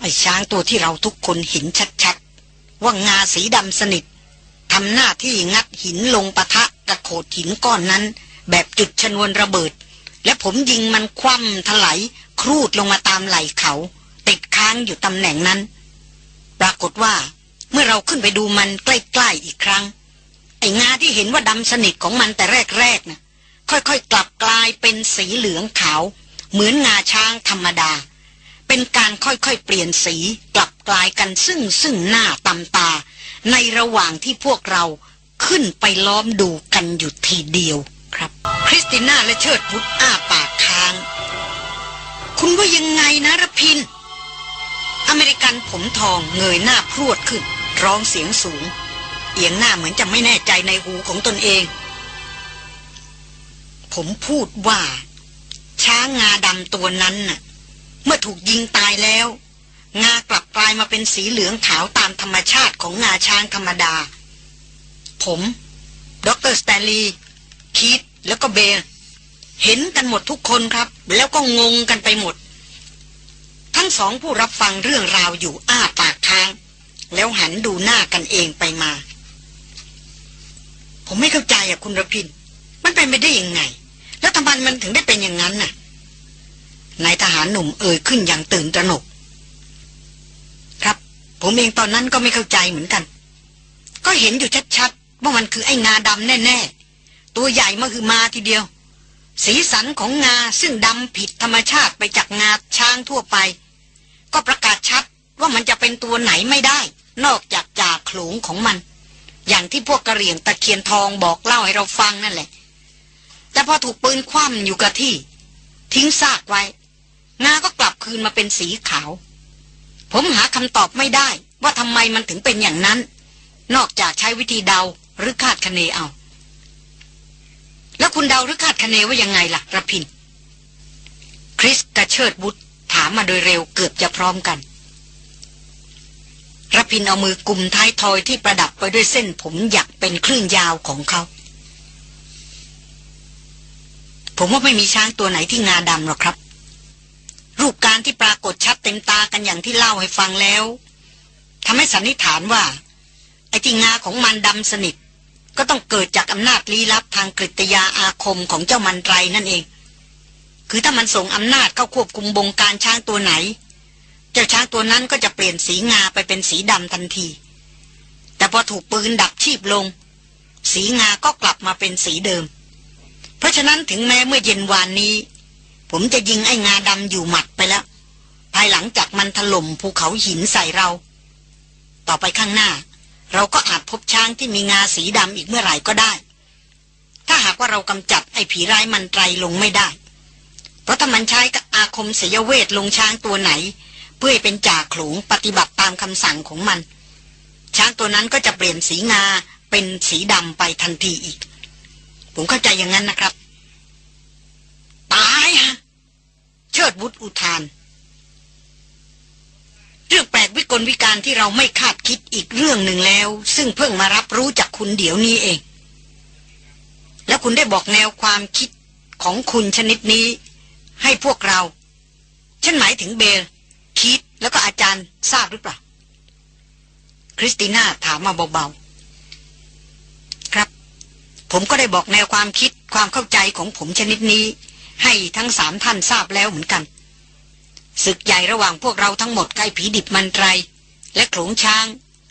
ไอ้ช้างตัวที่เราทุกคนเห็นชัดๆ ว่างาสีดำสนิททำหน้าที่งัดหินลงปะทะกระโขดหินก้อนนั้น แบบจุดชนวนระเบิด และผมยิงมันคว่ำถลายครูดลงมาตามไหล่เขา ติดค้างอยู่ตำแหน่งนั้น ปรากฏว่าเมื่อเราขึ้นไปดูมันใกล้ ๆอีกครั้ง ไอ้งาที่เห็นว่าดำสนิทของมันแต่แรกๆน่ะค่อยๆกลับกลายเป็นสีเหลืองขาว เหมือนงาช้างธรรมดา เป็นการค่อยๆเปลี่ยนสีกลับกลายกันซึ่งซึ่งหน้าตำตา ในระหว่างที่พวกเราขึ้นไปล้อมดูกันอยู่ทีเดียวครับ คริสติน่าและเชิดวุธอ้าปากค้าง คุณว่ายังไงนะรพินทร์ อเมริกันผมทองเงยหน้าพรวดขึ้น ร้องเสียงสูง เอียงหน้าเหมือนจะไม่แน่ใจในหูของตนเอง ผมพูดว่า ช้างงาดำตัวนั้นน่ะ เมื่อถูกยิงตายแล้ว งากลับกลายมาเป็นสีเหลืองขาวตามธรรมชาติของงาช้างธรรมดา ผมด็อกเตอร์สแตนลีย์คีตแล้วก็เบลเห็นกันหมดทุกคนครับ แล้วก็งงกันไปหมด ทั้งสองผู้รับฟังเรื่องราวอยู่อ้าปากค้าง แล้วหันดูหน้ากันเองไปมา ผมไม่เข้าใจอะคุณรพิน มันเป็นไปได้ยังไง แล้วทำไมมันถึงได้เป็นอย่างนั้นน่ะนายทหารหนุ่มเอ่ยขึ้นอย่างตื่นตระหนก ครับ ผมเองตอนนั้นก็ไม่เข้าใจเหมือนกัน ก็เห็นอยู่ชัดๆว่ามันคือไอ้งาดำแน่ ๆ ตัวใหญ่มาคือมาทีเดียว สีสันของงาซึ่งดำผิดธรรมชาติไปจากงาช้างทั่วไป ก็ประกาศชัดว่ามันจะเป็นตัวไหนไม่ได้ นอกจากจ่าโขลงของมัน อย่างที่พวกกระเหรี่ยงตะเคียนทองบอกเล่าให้เราฟังนั่นแหละ แต่พอถูกปืนคว่ำอยู่กับที่ ทิ้งซากไว้งาก็กลับคืนมาเป็นสีขาว ผมหาคำตอบไม่ได้ ว่าทำไมมันถึงเป็นอย่างนั้น นอกจากใช้วิธีเดาหรือคาดคะเนเอา แล้วคุณเดาหรือคาดคะเนว่ายังไงล่ะระพิน คริสกระเชิดบุตรถามมาโดยเร็วเกือบจะพร้อมกัน ระพินเอามือกุมท้ายทอยที่ประดับไปด้วยเส้นผมหยักเป็นคลื่นยาวของเขา ผมว่าไม่มีช้างตัวไหนที่งาดำหรอกครับ รูปการที่ปรากฏชัดเต็มตากันอย่างที่เล่าให้ฟังแล้วทำให้สันนิษฐานว่า ไอ้ที่งาของมันดำสนิท ก็ต้องเกิดจากอำนาจลี้ลับทางกฤตยาอาคมของเจ้ามันไตรนั่นเอง คือถ้ามันส่งอำนาจเข้าควบคุมบงการช้างตัวไหน เจ้าช้างตัวนั้นก็จะเปลี่ยนสีงาไปเป็นสีดำทันที แต่พอถูกปืนดับชีพลง สีงาก็กลับมาเป็นสีเดิม เพราะฉะนั้นถึงแม้เมื่อเย็นวานนี้ ผมจะยิงไอ้งาดำอยู่หมัดไปแล้ว ภายหลังจากมันถล่มภูเขาหินใส่เรา ต่อไปข้างหน้า เราก็อาจพบช้างที่มีงาสีดำอีกเมื่อไหร่ก็ได้ ถ้าหากว่าเรากำจัดไอ้ผีร้ายมันไตรลงไม่ได้ เพราะถ้ามันใช้กับอาคมเสยเวทลงช้างตัวไหน เพื่อเป็นจ่าขลงปฏิบัติตามคำสั่งของมัน ช้างตัวนั้นก็จะเปลี่ยนสีงาเป็นสีดำไปทันทีอีก ผมเข้าใจอย่างนั้นนะครับ ตายฮะเชิดบุตรอุทาน เรื่องแปลกวิกลวิการที่เราไม่คาดคิดอีกเรื่องหนึ่งแล้ว ซึ่งเพิ่งมารับรู้จากคุณเดี๋ยวนี้เอง แล้วคุณได้บอกแนวความคิดของคุณชนิดนี้ ให้พวกเรา ฉันหมายถึงเบล แล้วก็อาจารย์ทราบหรือเปล่า คริสติน่าถามมาเบาๆ ครับ ผมก็ได้บอกแนวความคิดความเข้าใจของผมชนิดนี้ ให้ทั้งสามท่านทราบแล้วเหมือนกัน ศึกใหญ่ระหว่างพวกเราทั้งหมดใกล้ผีดิบมันไตร และโขลงช้าง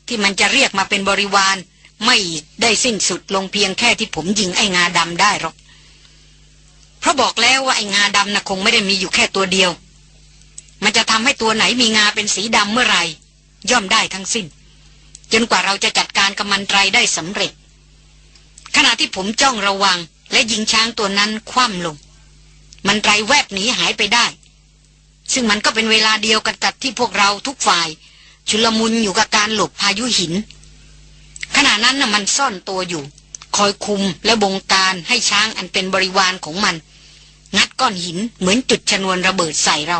ที่มันจะเรียกมาเป็นบริวาร ไม่ได้สิ้นสุดลงเพียงแค่ที่ผมยิงไอ้งาดำได้หรอกเพราะบอกแล้วว่าไอ้งาดำนะคงไม่ได้มีอยู่แค่ตัวเดียว มันจะทำให้ตัวไหนมีงาเป็นสีดำเมื่อไหร่ย่อมได้ทั้งสิ้น จนกว่าเราจะจัดการกับมันไตรได้สำเร็จ ขณะที่ผมจ้องระวัง และยิงช้างตัวนั้นคว่ำลง มันไตรแวบหนีหายไปได้ ซึ่งมันก็เป็นเวลาเดียวกันกับที่พวกเราทุกฝ่าย ชุลมุนอยู่กับการหลบพายุหิน ขณะนั้นน่ะมันซ่อนตัวอยู่ คอยคุมและบงการให้ช้างอันเป็นบริวารของมัน งัดก้อนหินเหมือนจุดชนวนระเบิดใส่เรา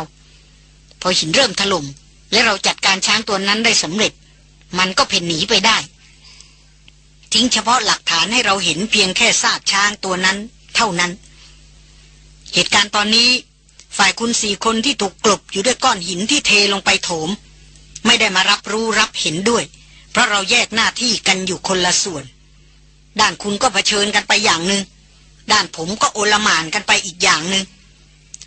พอหินเริ่มถล่มและเราจัดการช้างตัวนั้นได้สำเร็จ มันก็เพ่นหนีไปได้ ทิ้งเฉพาะหลักฐานให้เราเห็นเพียงแค่ซากช้างตัวนั้น เท่านั้น เหตุการณ์ตอนนี้ ฝ่ายคุณสี่คนที่ถูกกลบอยู่ด้วยก้อนหินที่เทลงไปโถม ไม่ได้มารับรู้รับเห็นด้วย เพราะเราแยกหน้าที่กันอยู่คนละส่วน ด้านคุณก็เผชิญกันไปอย่างหนึง่งด้านผมก็โอลหมานกันไปอีกอย่างหนึง่ง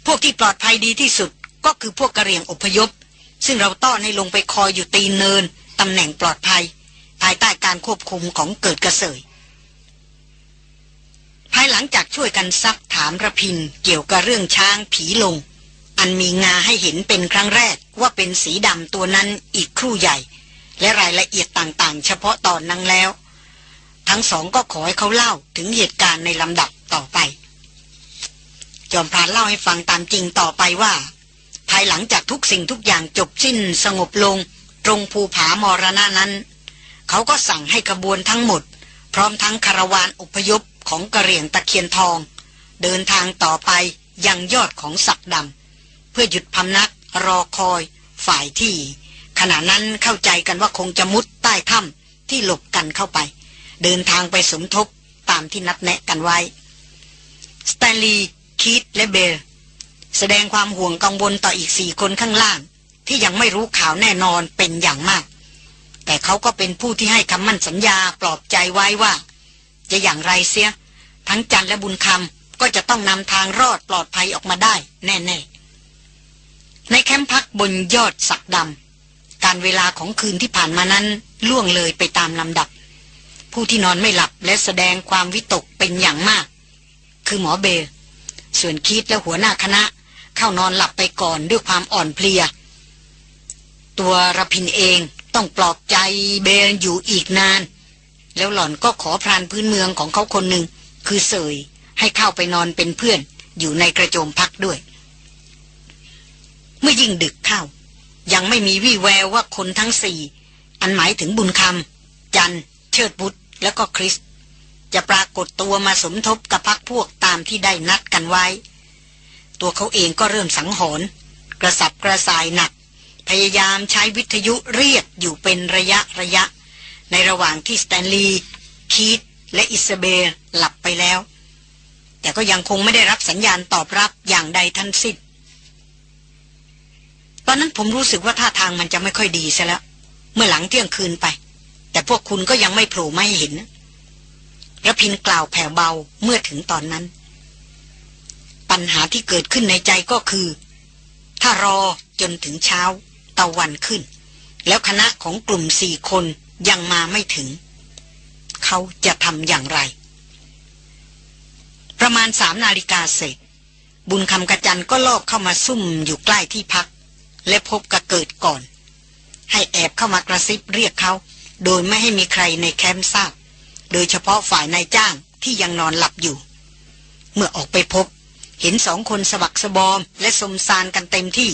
พวกที่ปลอดภัยดีที่สุด ก็คือพวกกระเรียงอพยพ ซึ่งเราต้อนให้ลงไปคอยอยู่ตีนเนินตำแหน่งปลอดภัย ภายใต้การควบคุมของเกิดกระเสยภายหลังจากช่วยกันซักถามระพินเกี่ยวกับเรื่องช้างผีลง อันมีงาให้เห็นเป็นครั้งแรกว่าเป็นสีดำตัวนั้นอีกครู่ใหญ่ และรายละเอียดต่างๆ เฉพาะตอนนั้นแล้ว ทั้งสองก็ขอให้เขาเล่าถึงเหตุการณ์ในลำดับต่อไป จอมพรานเล่าให้ฟังตามจริงต่อไปว่า ภายหลังจากทุกสิ่งทุกอย่างจบสิ้นสงบลง ตรงภูผามรณะนั้น เขาก็สั่งให้กระบวนทั้งหมด พร้อมทั้งคารวานอพยพของกระเหรี่ยงตะเคียนทอง เดินทางต่อไปยังยอดของสักดำเพื่อหยุดพำนักรอคอย ฝ่ายที่ ขณะนั้นเข้าใจกันว่าคงจะมุดใต้ถ้ำที่หลบกันเข้าไป เดินทางไปสมทบตามที่นัดแนะกันไว้สแตนลีย์คีตและเบล แสดงความห่วงกังวลต่ออีกสี่คนข้างล่าง ที่ยังไม่รู้ข่าวแน่นอนเป็นอย่างมาก แต่เขาก็เป็นผู้ที่ให้คำมั่นสัญญาปลอบใจไว้ว่า จะอย่างไรเสีย ทั้งจันและบุญคำก็จะต้องนำทางรอดปลอดภัยออกมาได้ แน่ๆ ในแคมป์พักบนยอดสักดำการเวลาของคืนที่ผ่านมานั้นล่วงเลยไปตามลำดับ ผู้ที่นอนไม่หลับและแสดงความวิตกเป็นอย่างมาก คือหมอเบลส่วนคิดและหัวหน้าคณะ เข้านอนหลับไปก่อนด้วยความอ่อนเพลีย ตัวรพินเองต้องปลอบใจเบลอยู่อีกนาน แล้วหล่อนก็ขอพรานพื้นเมืองของเขาคนหนึ่ง คือเสยให้เข้าไปนอนเป็นเพื่อน อยู่ในกระโจมพักด้วย เมื่อยิ่งดึกเข้า ยังไม่มีวี่แววว่าคนทั้งสี่ อันหมายถึงบุญคำจันเชิดวุธแล้วก็คริสจะปรากฏตัวมาสมทบกับพรรคพวกตามที่ได้นัดกันไว้ ตัวเขาเองก็เริ่มสังหรณ์กระสับกระส่ายหนัก พยายามใช้วิทยุเรียกอยู่เป็นระยะระยะ ในระหว่างที่สแตนลีย์คีตและอิสเบลหลับไปแล้ว แต่ก็ยังคงไม่ได้รับสัญญาณตอบรับอย่างใดทั้งสิ้นตอนนั้นผมรู้สึกว่าท่าทางมันจะไม่ค่อยดีซะแล้ว เมื่อหลังเที่ยงคืนไป แต่พวกคุณก็ยังไม่โผล่ไม่เห็นระพินกล่าวแผ่วเบาเมื่อถึงตอนนั้น ปัญหาที่เกิดขึ้นในใจก็คือ ถ้ารอจนถึงเช้าตะวันขึ้น แล้วคณะของกลุ่มสี่คนยังมาไม่ถึง เขาจะทำอย่างไร ประมาณสามนาฬิกาเสร็จ บุญคำกระจันก็ลอบเข้ามาซุ่มอยู่ใกล้ที่พัก และพบกระเกิดก่อน ให้แอบเข้ามากระซิบเรียกเขา โดยไม่ให้มีใครในแคมป์ทราบ โดยเฉพาะฝ่ายนายจ้างที่ยังนอนหลับอยู่ เมื่อออกไปพบ เห็นสองคนสบักสบอม และสมสารกันเต็มที่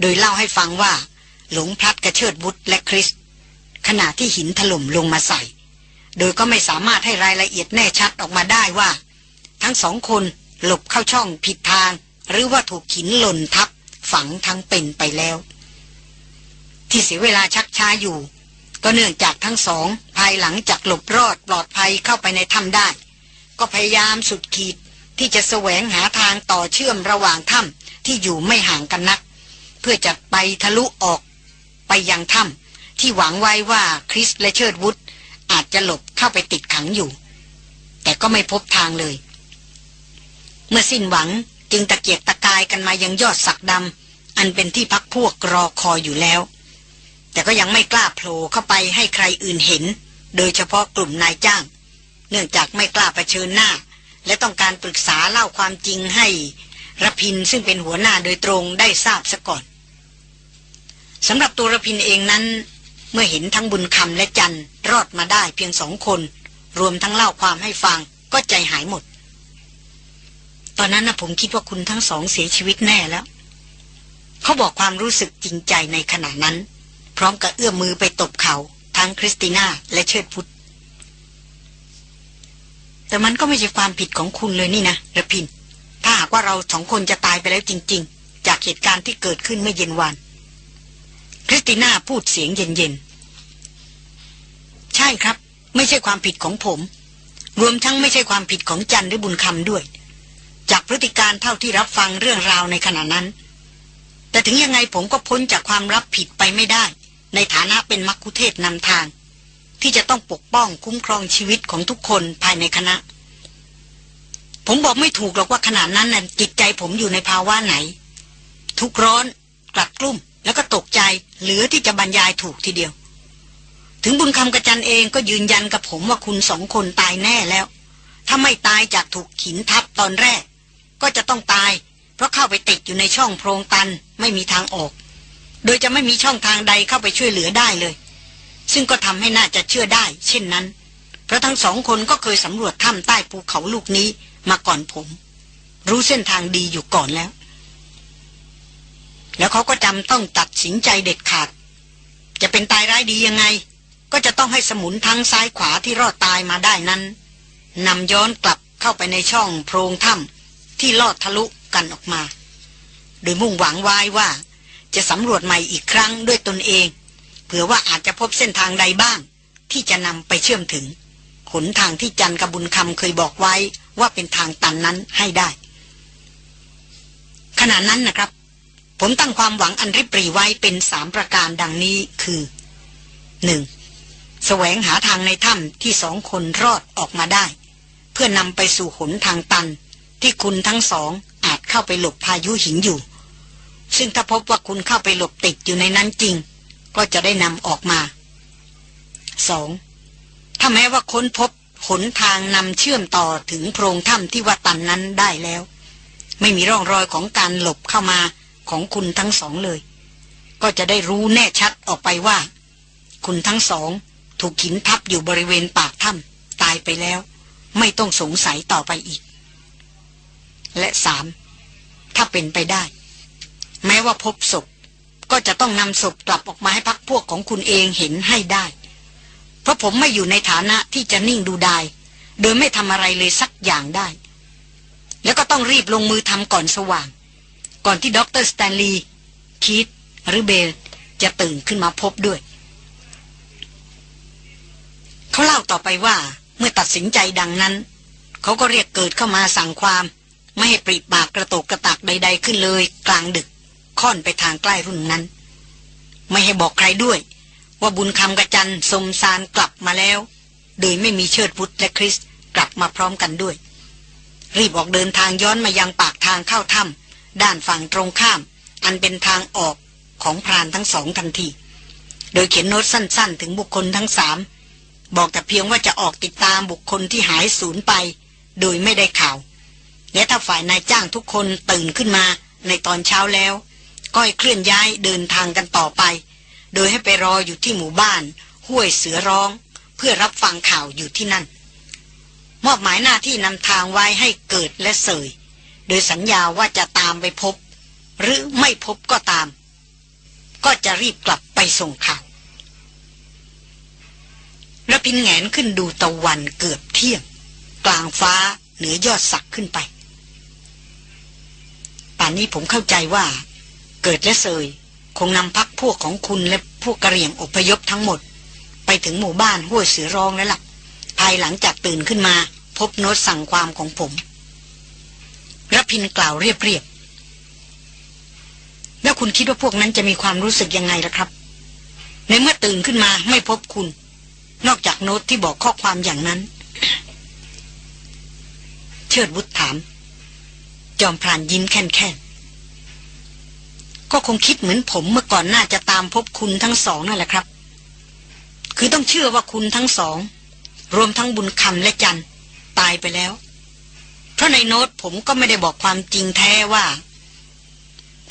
โดยเล่าให้ฟังว่า หลงพลัดกระเชิดบุตรและคริส ขณะที่หินถล่มลงมาใส่ โดยก็ไม่สามารถให้รายละเอียดแน่ชัดออกมาได้ว่า ทั้งสองคนหลบเข้าช่องผิดทาง หรือว่าถูกหินหล่นทับฝังทั้งเป็นไปแล้ว ที่เสียเวลาชักช้าอยู่ ก็เนื่องจากทั้งสอง ภายหลังจากหลบรอดปลอดภัยเข้าไปในถ้ำได้ ก็พยายามสุดขีด ที่จะแสวงหาทางต่อเชื่อมระหว่างถ้ำที่อยู่ไม่ห่างกันนัก เพื่อจะไปทะลุออกไปยังถ้ำที่หวังไว้ว่าคริสและเชิดวุฒอาจจะหลบเข้าไปติดขังอยู่ แต่ก็ไม่พบทางเลย เมื่อสิ้นหวังจึงตะเกียกตะกายกันมายังยอดสักดำอันเป็นที่พักพวกรอคอยอยู่แล้ว แต่ก็ยังไม่กล้าโผล่เข้าไปให้ใครอื่นเห็น โดยเฉพาะกลุ่มนายจ้าง เนื่องจากไม่กล้าเผชิญหน้า และต้องการปรึกษาเล่าความจริงให้รพินทร์ซึ่งเป็นหัวหน้าโดยตรงได้ทราบซะก่อนสำหรับตัวรพินทร์เองนั้น เมื่อเห็นทั้งบุญคำและจันรอดมาได้เพียงสองคน รวมทั้งเล่าความให้ฟังก็ใจหายหมด ตอนนั้นนะผมคิดว่าคุณทั้งสองเสียชีวิตแน่แล้ว เขาบอกความรู้สึกจริงใจในขณะนั้น พร้อมกับเอื้อมมือไปตบเข่าทั้งคริสติน่าและเชิดวุธ แต่มันก็ไม่ใช่ความผิดของคุณเลยนี่นะระพิน ถ้าหากว่าเราสองคนจะตายไปแล้วจริง ๆ จากเหตุการณ์ที่เกิดขึ้นเมื่อเย็นวานคริสติน่าพูดเสียงเย็นๆ ใช่ครับ ไม่ใช่ความผิดของผม รวมทั้งไม่ใช่ความผิดของจันหรือบุญคำด้วย จากพฤติการเท่าที่รับฟังเรื่องราวในขณะนั้น แต่ถึงยังไงผมก็พ้นจากความรับผิดไปไม่ได้ ในฐานะเป็นมักคุเทศนำทาง ที่จะต้องปกป้องคุ้มครองชีวิตของทุกคนภายในคณะ ผมบอกไม่ถูกหรอกว่าขนาดนั้นน่ะจิตใจผมอยู่ในภาวะไหน ทุกร้อนกลัดกลุ้มแล้วก็ตกใจเหลือที่จะบรรยายถูกทีเดียว ถึงบุญคำกระจันเองก็ยืนยันกับผมว่าคุณสองคนตายแน่แล้ว ถ้าไม่ตายจากถูกขินทับตอนแรก ก็จะต้องตาย เพราะเข้าไปติดอยู่ในช่องโพรงตันไม่มีทางออก โดยจะไม่มีช่องทางใดเข้าไปช่วยเหลือได้เลย ซึ่งก็ทำให้น่าจะเชื่อได้ เช่นนั้น เพราะทั้งสองคนก็เคยสำรวจถ้ำใต้ภูเขาลูกนี้มาก่อนผม รู้เส้นทางดีอยู่ก่อนแล้ว แล้วเขาก็จำต้องตัดสินใจเด็ดขาด จะเป็นตายร้ายดียังไง ก็จะต้องให้สมุนทั้งซ้ายขวาที่รอดตายมาได้นั้นนำย้อนกลับเข้าไปในช่องโพรงถ้ำที่ลอดทะลุกันออกมา โดยมุ่งหวังไว้ว่า จะสำรวจใหม่อีกครั้งด้วยตนเอง ผื่อว่าอาจจะพบเส้นทางใดบ้าง ที่จะนำไปเชื่อมถึงหนทางที่จันกระบุญคำเคยบอกไว้ว่าเป็นทางตันนั้นให้ได้ ขณะนั้นนะครับ ผมตั้งความหวังอันริบรีไว้เป็นสามประการดังนี้คือหนึ่งแสวงหาทางในถ้ำที่สองคนรอดออกมาได้ เพื่อนำไปสู่หนทางตัน ที่คุณทั้งสองอาจเข้าไปหลบพายุหินอยู่ ซึ่งถ้าพบว่าคุณเข้าไปหลบติดอยู่ในนั้นจริง ก็จะได้นำออกมาสองถ้าแม้ว่าค้นพบหนทางนำเชื่อมต่อถึงโพรงถ้ำที่ว่าตันนั้นได้แล้ว ไม่มีร่องรอยของการหลบเข้ามาของคุณทั้งสองเลย ก็จะได้รู้แน่ชัดออกไปว่า คุณทั้งสอง ถูกหินทับอยู่บริเวณปากถ้ำตายไปแล้ว ไม่ต้องสงสัยต่อไปอีก และสามถ้าเป็นไปได้ แม้ว่าพบศพ ก็จะต้องนำศพกลับออกมาให้พักพวกของคุณเองเห็นให้ได้ เพราะผมไม่อยู่ในฐานะที่จะนิ่งดูดาย โดยไม่ทำอะไรเลยสักอย่างได้ แล้วก็ต้องรีบลงมือทำก่อนสว่าง ก่อนที่ด็อกเตอร์สแตนลีย์คีตหรือเบลจะตื่นขึ้นมาพบด้วย เขาเล่าต่อไปว่าเมื่อตัดสินใจดังนั้น เขาก็เรียกเกิดเข้ามาสั่งความ ไม่ให้ปริปากกระตกกระตักใด ๆ ขึ้นเลย กลางดึก ค่อนไปทางใกล้รุ่นนั้น ไม่ให้บอกใครด้วย ว่าบุญคำกระจันสมสารกลับมาแล้ว โดยไม่มีเชิดพุทธและคริสกลับมาพร้อมกันด้วย รีบออกเดินทางย้อนมายังปากทางเข้าถ้ำด้านฝั่งตรงข้าม อันเป็นทางออกของพรานทั้งสองทันที โดยเขียนโน้ตสั้น ๆ ถึงบุคคลทั้งสามบอกแต่เพียงว่าจะออกติดตามบุคคลที่หายสูญไป โดยไม่ได้ข่าว และถ้าฝ่ายนายจ้างทุกคนตื่นขึ้นมาในตอนเช้าแล้ว ก็ให้เคลื่อนย้ายเดินทางกันต่อไป โดยให้ไปรออยู่ที่หมู่บ้าน ห้วยเสือร้อง เพื่อรับฟังข่าวอยู่ที่นั่น มอบหมายหน้าที่นำทางไว้ให้เกิดและเสย โดยสัญญาว่าจะตามไปพบ หรือไม่พบก็ตาม ก็จะรีบกลับไปส่งข่าวระพินแงนขึ้นดูตะวันเกือบเที่ยง กลางฟ้าเหนือยอดสักขึ้นไป ป่านนี้ผมเข้าใจว่า เกิดและเซย คงนำพักพวกของคุณและพวกกระเหรี่ยงอพยพทั้งหมด ไปถึงหมู่บ้านห้วยเสือรองแล้วละ่ะ ภายหลังจากตื่นขึ้นมา พบโน้ตสั่งความของผมรพินกล่าวเรียบๆแล้วคุณคิดว่าพวกนั้นจะมีความรู้สึกยังไงล่ะครับ ในเมื่อตื่นขึ้นมาไม่พบคุณ นอกจากโน้ตที่บอกข้อความอย่างนั้น เชิดวุฒถาม จอมพรานยิ้มแค่นๆ ก็คงคิดเหมือนผมเมื่อก่อนน่าจะตามพบคุณทั้งสองนั่นแหละครับ คือต้องเชื่อว่าคุณทั้งสอง รวมทั้งบุญคำและจันตายไปแล้ว เพราะในโน้ตผมก็ไม่ได้บอกความจริงแท้ว่า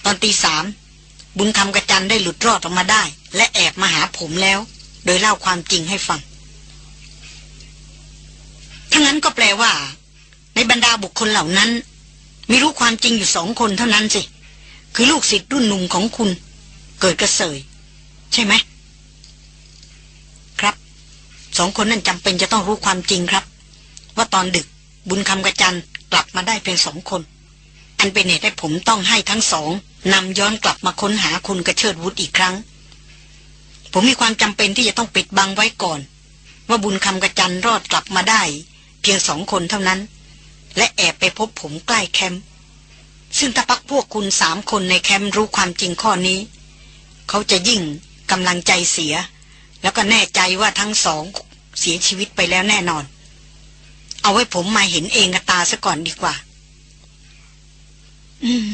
ตอนตีสามบุญคำกับจันได้หลุดรอดออกมาได้ และแอบมาหาผมแล้ว โดยเล่าความจริงให้ฟังทั้งนั้นก็แปลว่า ในบรรดาบุคคลเหล่านั้นมีรู้ความจริงอยู่สองคนเท่านั้นสิ คือลูกศิษย์รุ่นหนุ่มของคุณ เกิดกระเสย ใช่ไหม ครับ สองคนนั้นจำเป็นจะต้องรู้ความจริงครับ ว่าตอนดึกบุญคำกระจันกลับมาได้เพียงสองคน อันเป็นเหตุให้ผมต้องให้ทั้งสองนำย้อนกลับมาค้นหาคุณกระเชิดวุฒอีกครั้ง ผมมีความจำเป็นที่จะต้องปิดบังไว้ก่อน ว่าบุญคำกระจันรอดกลับมาได้ เพียงสองคนเท่านั้น และแอบไปพบผมใกล้แคมป์ ซึ่งถ้าพักพวกคุณสามคนในแคมป์รู้ความจริงข้อนี้ เขาจะยิ่งกำลังใจเสีย แล้วก็แน่ใจว่าทั้งสองเสียชีวิตไปแล้วแน่นอน เอาไว้ผมมาเห็นเองกับตาซะก่อนดีกว่า อืม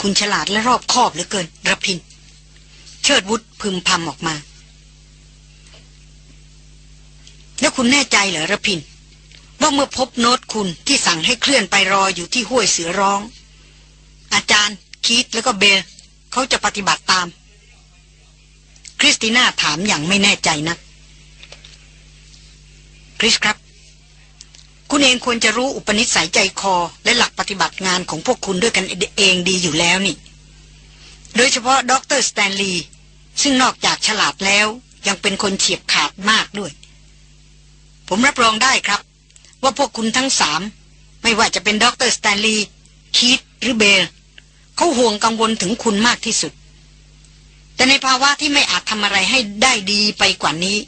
คุณฉลาดและรอบคอบเหลือเกินระพิน เชิดวุฒพึมพำออกมา แล้วคุณแน่ใจเหรอรพินทร์ว่าเมื่อพบโน้ตคุณที่สั่งให้เคลื่อนไปรออยู่ที่ห้วยเสือร้อง อาจารย์ คีตแล้วก็เบลเขาจะปฏิบัติตาม คริสติน่าถามอย่างไม่แน่ใจนะคริสครับ คุณเองควรจะรู้อุปนิสัยใจคอ และหลักปฏิบัติงานของพวกคุณด้วยกันเองดีอยู่แล้วนี่ โดยเฉพาะดรสแตนลีย์ซึ่งนอกจากฉลาดแล้วยังเป็นคนเฉียบขาดมากด้วย ผมรับรองได้ครับ ว่าพวกคุณทั้งสาม ไม่ว่าจะเป็นด็อกเตอร์สแตนลีย์คีตหรือเบล เขาห่วงกังวลถึงคุณมากที่สุด แต่ในภาวะที่ไม่อาจทำอะไรให้ได้ดีไปกว่านี้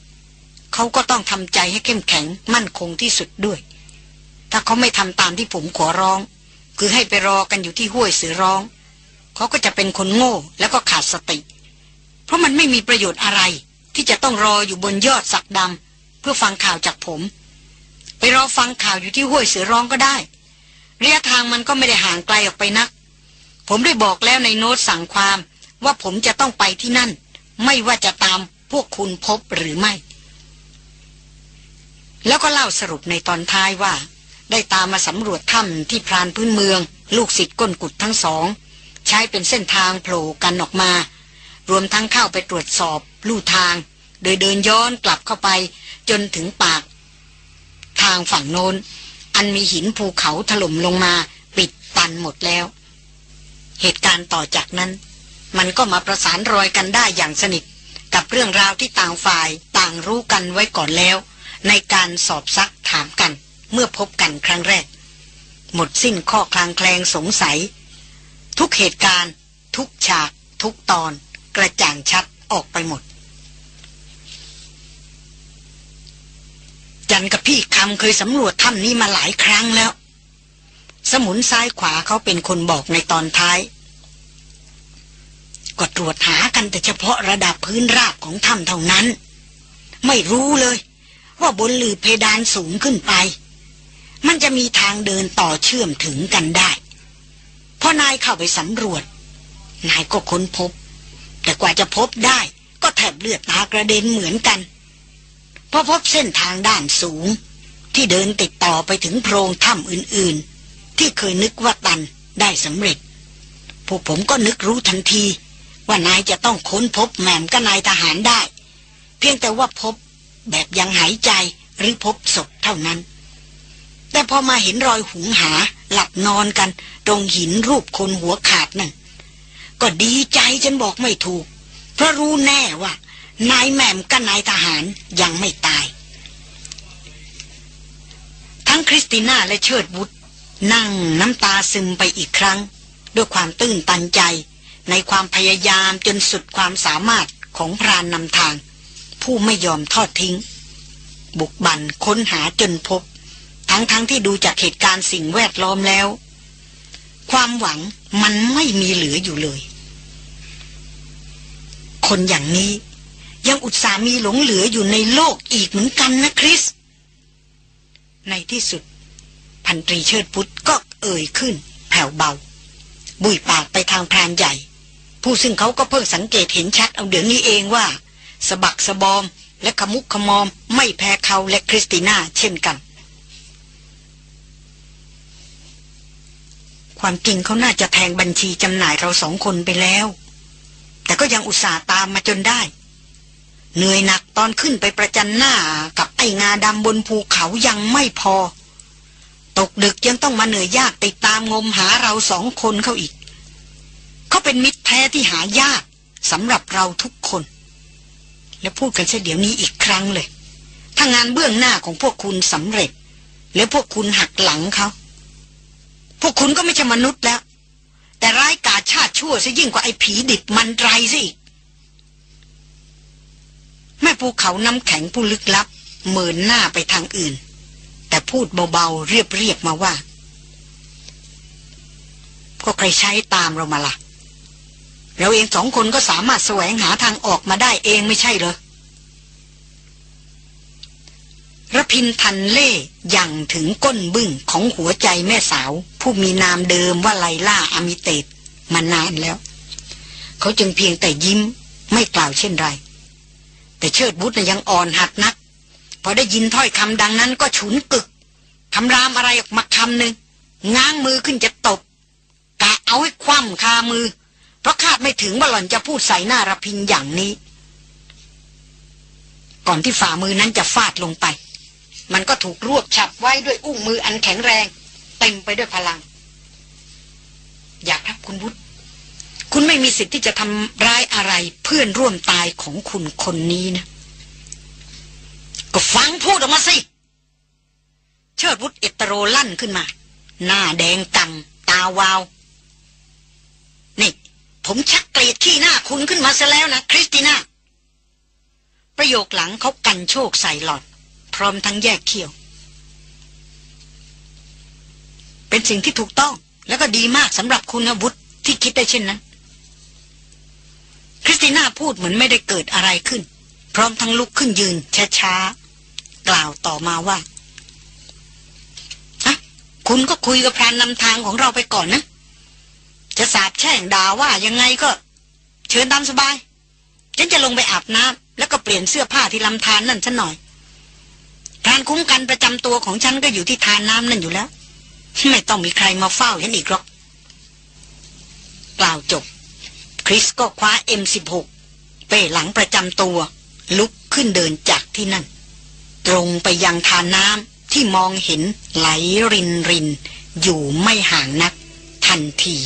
เขาก็ต้องทำใจให้เข้มแข็งมั่นคงที่สุดด้วย ถ้าเขาไม่ทำตามที่ผมขอร้อง คือให้ไปรอกันอยู่ที่ห้วยเสือร้อง เขาก็จะเป็นคนโง่แล้วก็ขาดสติ เพราะมันไม่มีประโยชน์อะไร ที่จะต้องรออยู่บนยอดสักดำเพื่อฟังข่าวจากผม ไปรอฟังข่าวอยู่ที่ห้วยเสือร้องก็ได้ระยะทางมันก็ไม่ได้ห่างไกลออกไปนัก ผมได้บอกแล้วในโน้ตสั่งความว่าผมจะต้องไปที่นั่น ไม่ว่าจะตามพวกคุณพบหรือไม่ แล้วก็เล่าสรุปในตอนท้ายว่า ได้ตามมาสำรวจถ้ำที่พรานพื้นเมือง ลูกศิษย์ก้นกุดทั้งสอง ใช้เป็นเส้นทางโผล่กันออกมา รวมทั้งเข้าไปตรวจสอบลู่ทาง โดยเดินย้อนกลับเข้าไปจนถึงปาก ทางฝั่งโน้น อันมีหินภูเขาถล่มลงมา ปิดตันหมดแล้ว เหตุการณ์ต่อจากนั้น มันก็มาประสานรอยกันได้อย่างสนิท กับเรื่องราวที่ต่างฝ่ายต่างรู้กันไว้ก่อนแล้ว ในการสอบซักถามกัน เมื่อพบกันครั้งแรก หมดสิ้นข้อคลางแคลงสงสัย ทุกเหตุการณ์ ทุกฉาก ทุกตอน กระจ่างชัดออกไปหมด จันกับพี่คำเคยสำรวจถ้ำนี้มาหลายครั้งแล้ว สมุนซ้ายขวาเขาเป็นคนบอกในตอนท้าย ก็ตรวจหากันแต่เฉพาะระดับพื้นราบของถ้ำเท่านั้น ไม่รู้เลย ว่าบนหลือเพดานสูงขึ้นไป มันจะมีทางเดินต่อเชื่อมถึงกันได้พอนายเข้าไปสำรวจ นายก็ค้นพบ แต่กว่าจะพบได้ ก็แทบเลือดตากระเด็นเหมือนกันเพราะพบเส้นทางด้านสูง ที่เดินติดต่อไปถึงโพรงถ้ำอื่นๆ ที่เคยนึกว่าตันได้สำเร็จ พวกผมก็นึกรู้ทันที ว่านายจะต้องค้นพบแหม่มกับนายทหารได้ เพียงแต่ว่าพบแบบยังหายใจหรือพบศพเท่านั้น แต่พอมาเห็นรอยหุงหาหลับนอนกัน ตรงหินรูปคนหัวขาดนั่นก็ดีใจจนบอกไม่ถูก เพราะรู้แน่ว่า นายแหม่มกับนายทหารยังไม่ตาย ทั้งคริสติน่าและเชิดบุตร นั่งน้ำตาซึมไปอีกครั้ง ด้วยความตื้นตันใจ ในความพยายามจนสุดความสามารถของพรานนำทาง ผู้ไม่ยอมทอดทิ้ง บุกบั่นค้นหาจนพบ ทั้งๆทที่ดูจากเหตุการณ์สิ่งแวดล้อมแล้ว ความหวังมันไม่มีเหลืออยู่เลย คนอย่างนี้ยังอุตส่ามีหลงเหลืออยู่ในโลกอีกเหมือนกันนะคริส ในที่สุด พันตรีเชิดพุทธก็เอ่ยขึ้น แผ่วเบา บุยปากไปทางพรานใหญ่ ผู้ซึ่งเขาก็เพิ่งสังเกตเห็นชัดเอาเดี๋ยวนี้เองว่าสะบักสะบอม และขมุกขมอม ไม่แพ้เขาและคริสติน่าเช่นกัน ความจริงเขาน่าจะแทงบัญชีจำหน่ายเราสองคนไปแล้ว แต่ก็ยังอุตส่าห์ตามมาจนได้ เหนื่อยหนักตอนขึ้นไปประจันหน้ากับไอ้งาดำบนภูเขายังไม่พอ ตกดึกยังต้องมาเหนื่อยยากติดตามงมหาเราสองคนเขาอีก เขาเป็นมิตรแท้ที่หายากสำหรับเราทุกคน และพูดกันเสียเดี๋ยวนี้อีกครั้งเลย ถ้างานเบื้องหน้าของพวกคุณสำเร็จ แล้วพวกคุณหักหลังเขา พวกคุณก็ไม่ใช่มนุษย์แล้ว แต่ร้ายกาชาติชั่วซะยิ่งกว่าไอ้ผีดิบมันไรซะอีกแม่ภูเขาน้ำแข็งผู้ลึกลับเมินหน้าไปทางอื่น แต่พูดเบาๆ เรียบๆมาว่า ก็ใครใช้ตามเรามาละ่ะ เราเองสองคนก็สามารถแสวงหาทางออกมาได้เองไม่ใช่เหรอระพินทันเล่ยังถึงก้นบึ้งของหัวใจแม่สาว ผู้มีนามเดิมว่าไลล่าอามิเตตมานานแล้ว เขาจึงเพียงแต่ยิ้มไม่กล่าวเช่นไร แต่เชิดบุตรยังอ่อนหัดนัก พอได้ยินถ้อยคำดังนั้นก็ฉุนกึกคำรามอะไรออกมาคำหนึ่งง้างมือขึ้นจะตบกะเอาให้คว่ำคามือ เพราะคาดไม่ถึงว่าหล่อนจะพูดใส่หน้าระพินอย่างนี้ ก่อนที่ฝ่ามือนั้นจะฟาดลงไป มันก็ถูกรวบฉับไว้ด้วยอุ้งมืออันแข็งแรง เต็มไปด้วยพลัง อยากครับคุณบุตรคุณไม่มีสิทธิ์ที่จะทำร้ายอะไรเพื่อนร่วมตายของคุณคนนี้นะ ก็ฟังพูดออกมาสิ เชิดบุตรเอตโรลั่นขึ้นมา หน้าแดงกังตาวาว นี่ ผมชักเกลียดขี้หน้าคุณขึ้นมาซะแล้วนะ คริสติน่า ประโยคหลังเขากันโชคใส่หลอด พร้อมทั้งแยกเขี้ยว เป็นสิ่งที่ถูกต้อง แล้วก็ดีมากสำหรับคุณนะวุฒที่คิดได้เช่นนั้น คริสติน่าพูดเหมือนไม่ได้เกิดอะไรขึ้น พร้อมทั้งลุกขึ้นยืนช้าๆ กล่าวต่อมาว่าฮะคุณก็คุยกับพรานนำทางของเราไปก่อนนะ จะสาบแช่งด่าว่ายังไงก็ เชิญตามสบาย ฉันจะลงไปอาบน้ำแล้วก็เปลี่ยนเสื้อผ้าที่ลำธารนนั่นซะหน่อยพรานคุ้มกันประจำตัวของฉันก็อยู่ที่ทานน้ำนั่นอยู่แล้ว ไม่ต้องมีใครมาเฝ้าฉันอีกหรอกกล่าวจบ คริสก็คว้า M16 เป้หลังประจำตัว ลุกขึ้นเดินจากที่นั่น ตรงไปยังทานน้ำที่มองเห็นไหลรินริน อยู่ไม่ห่างนัก ทันที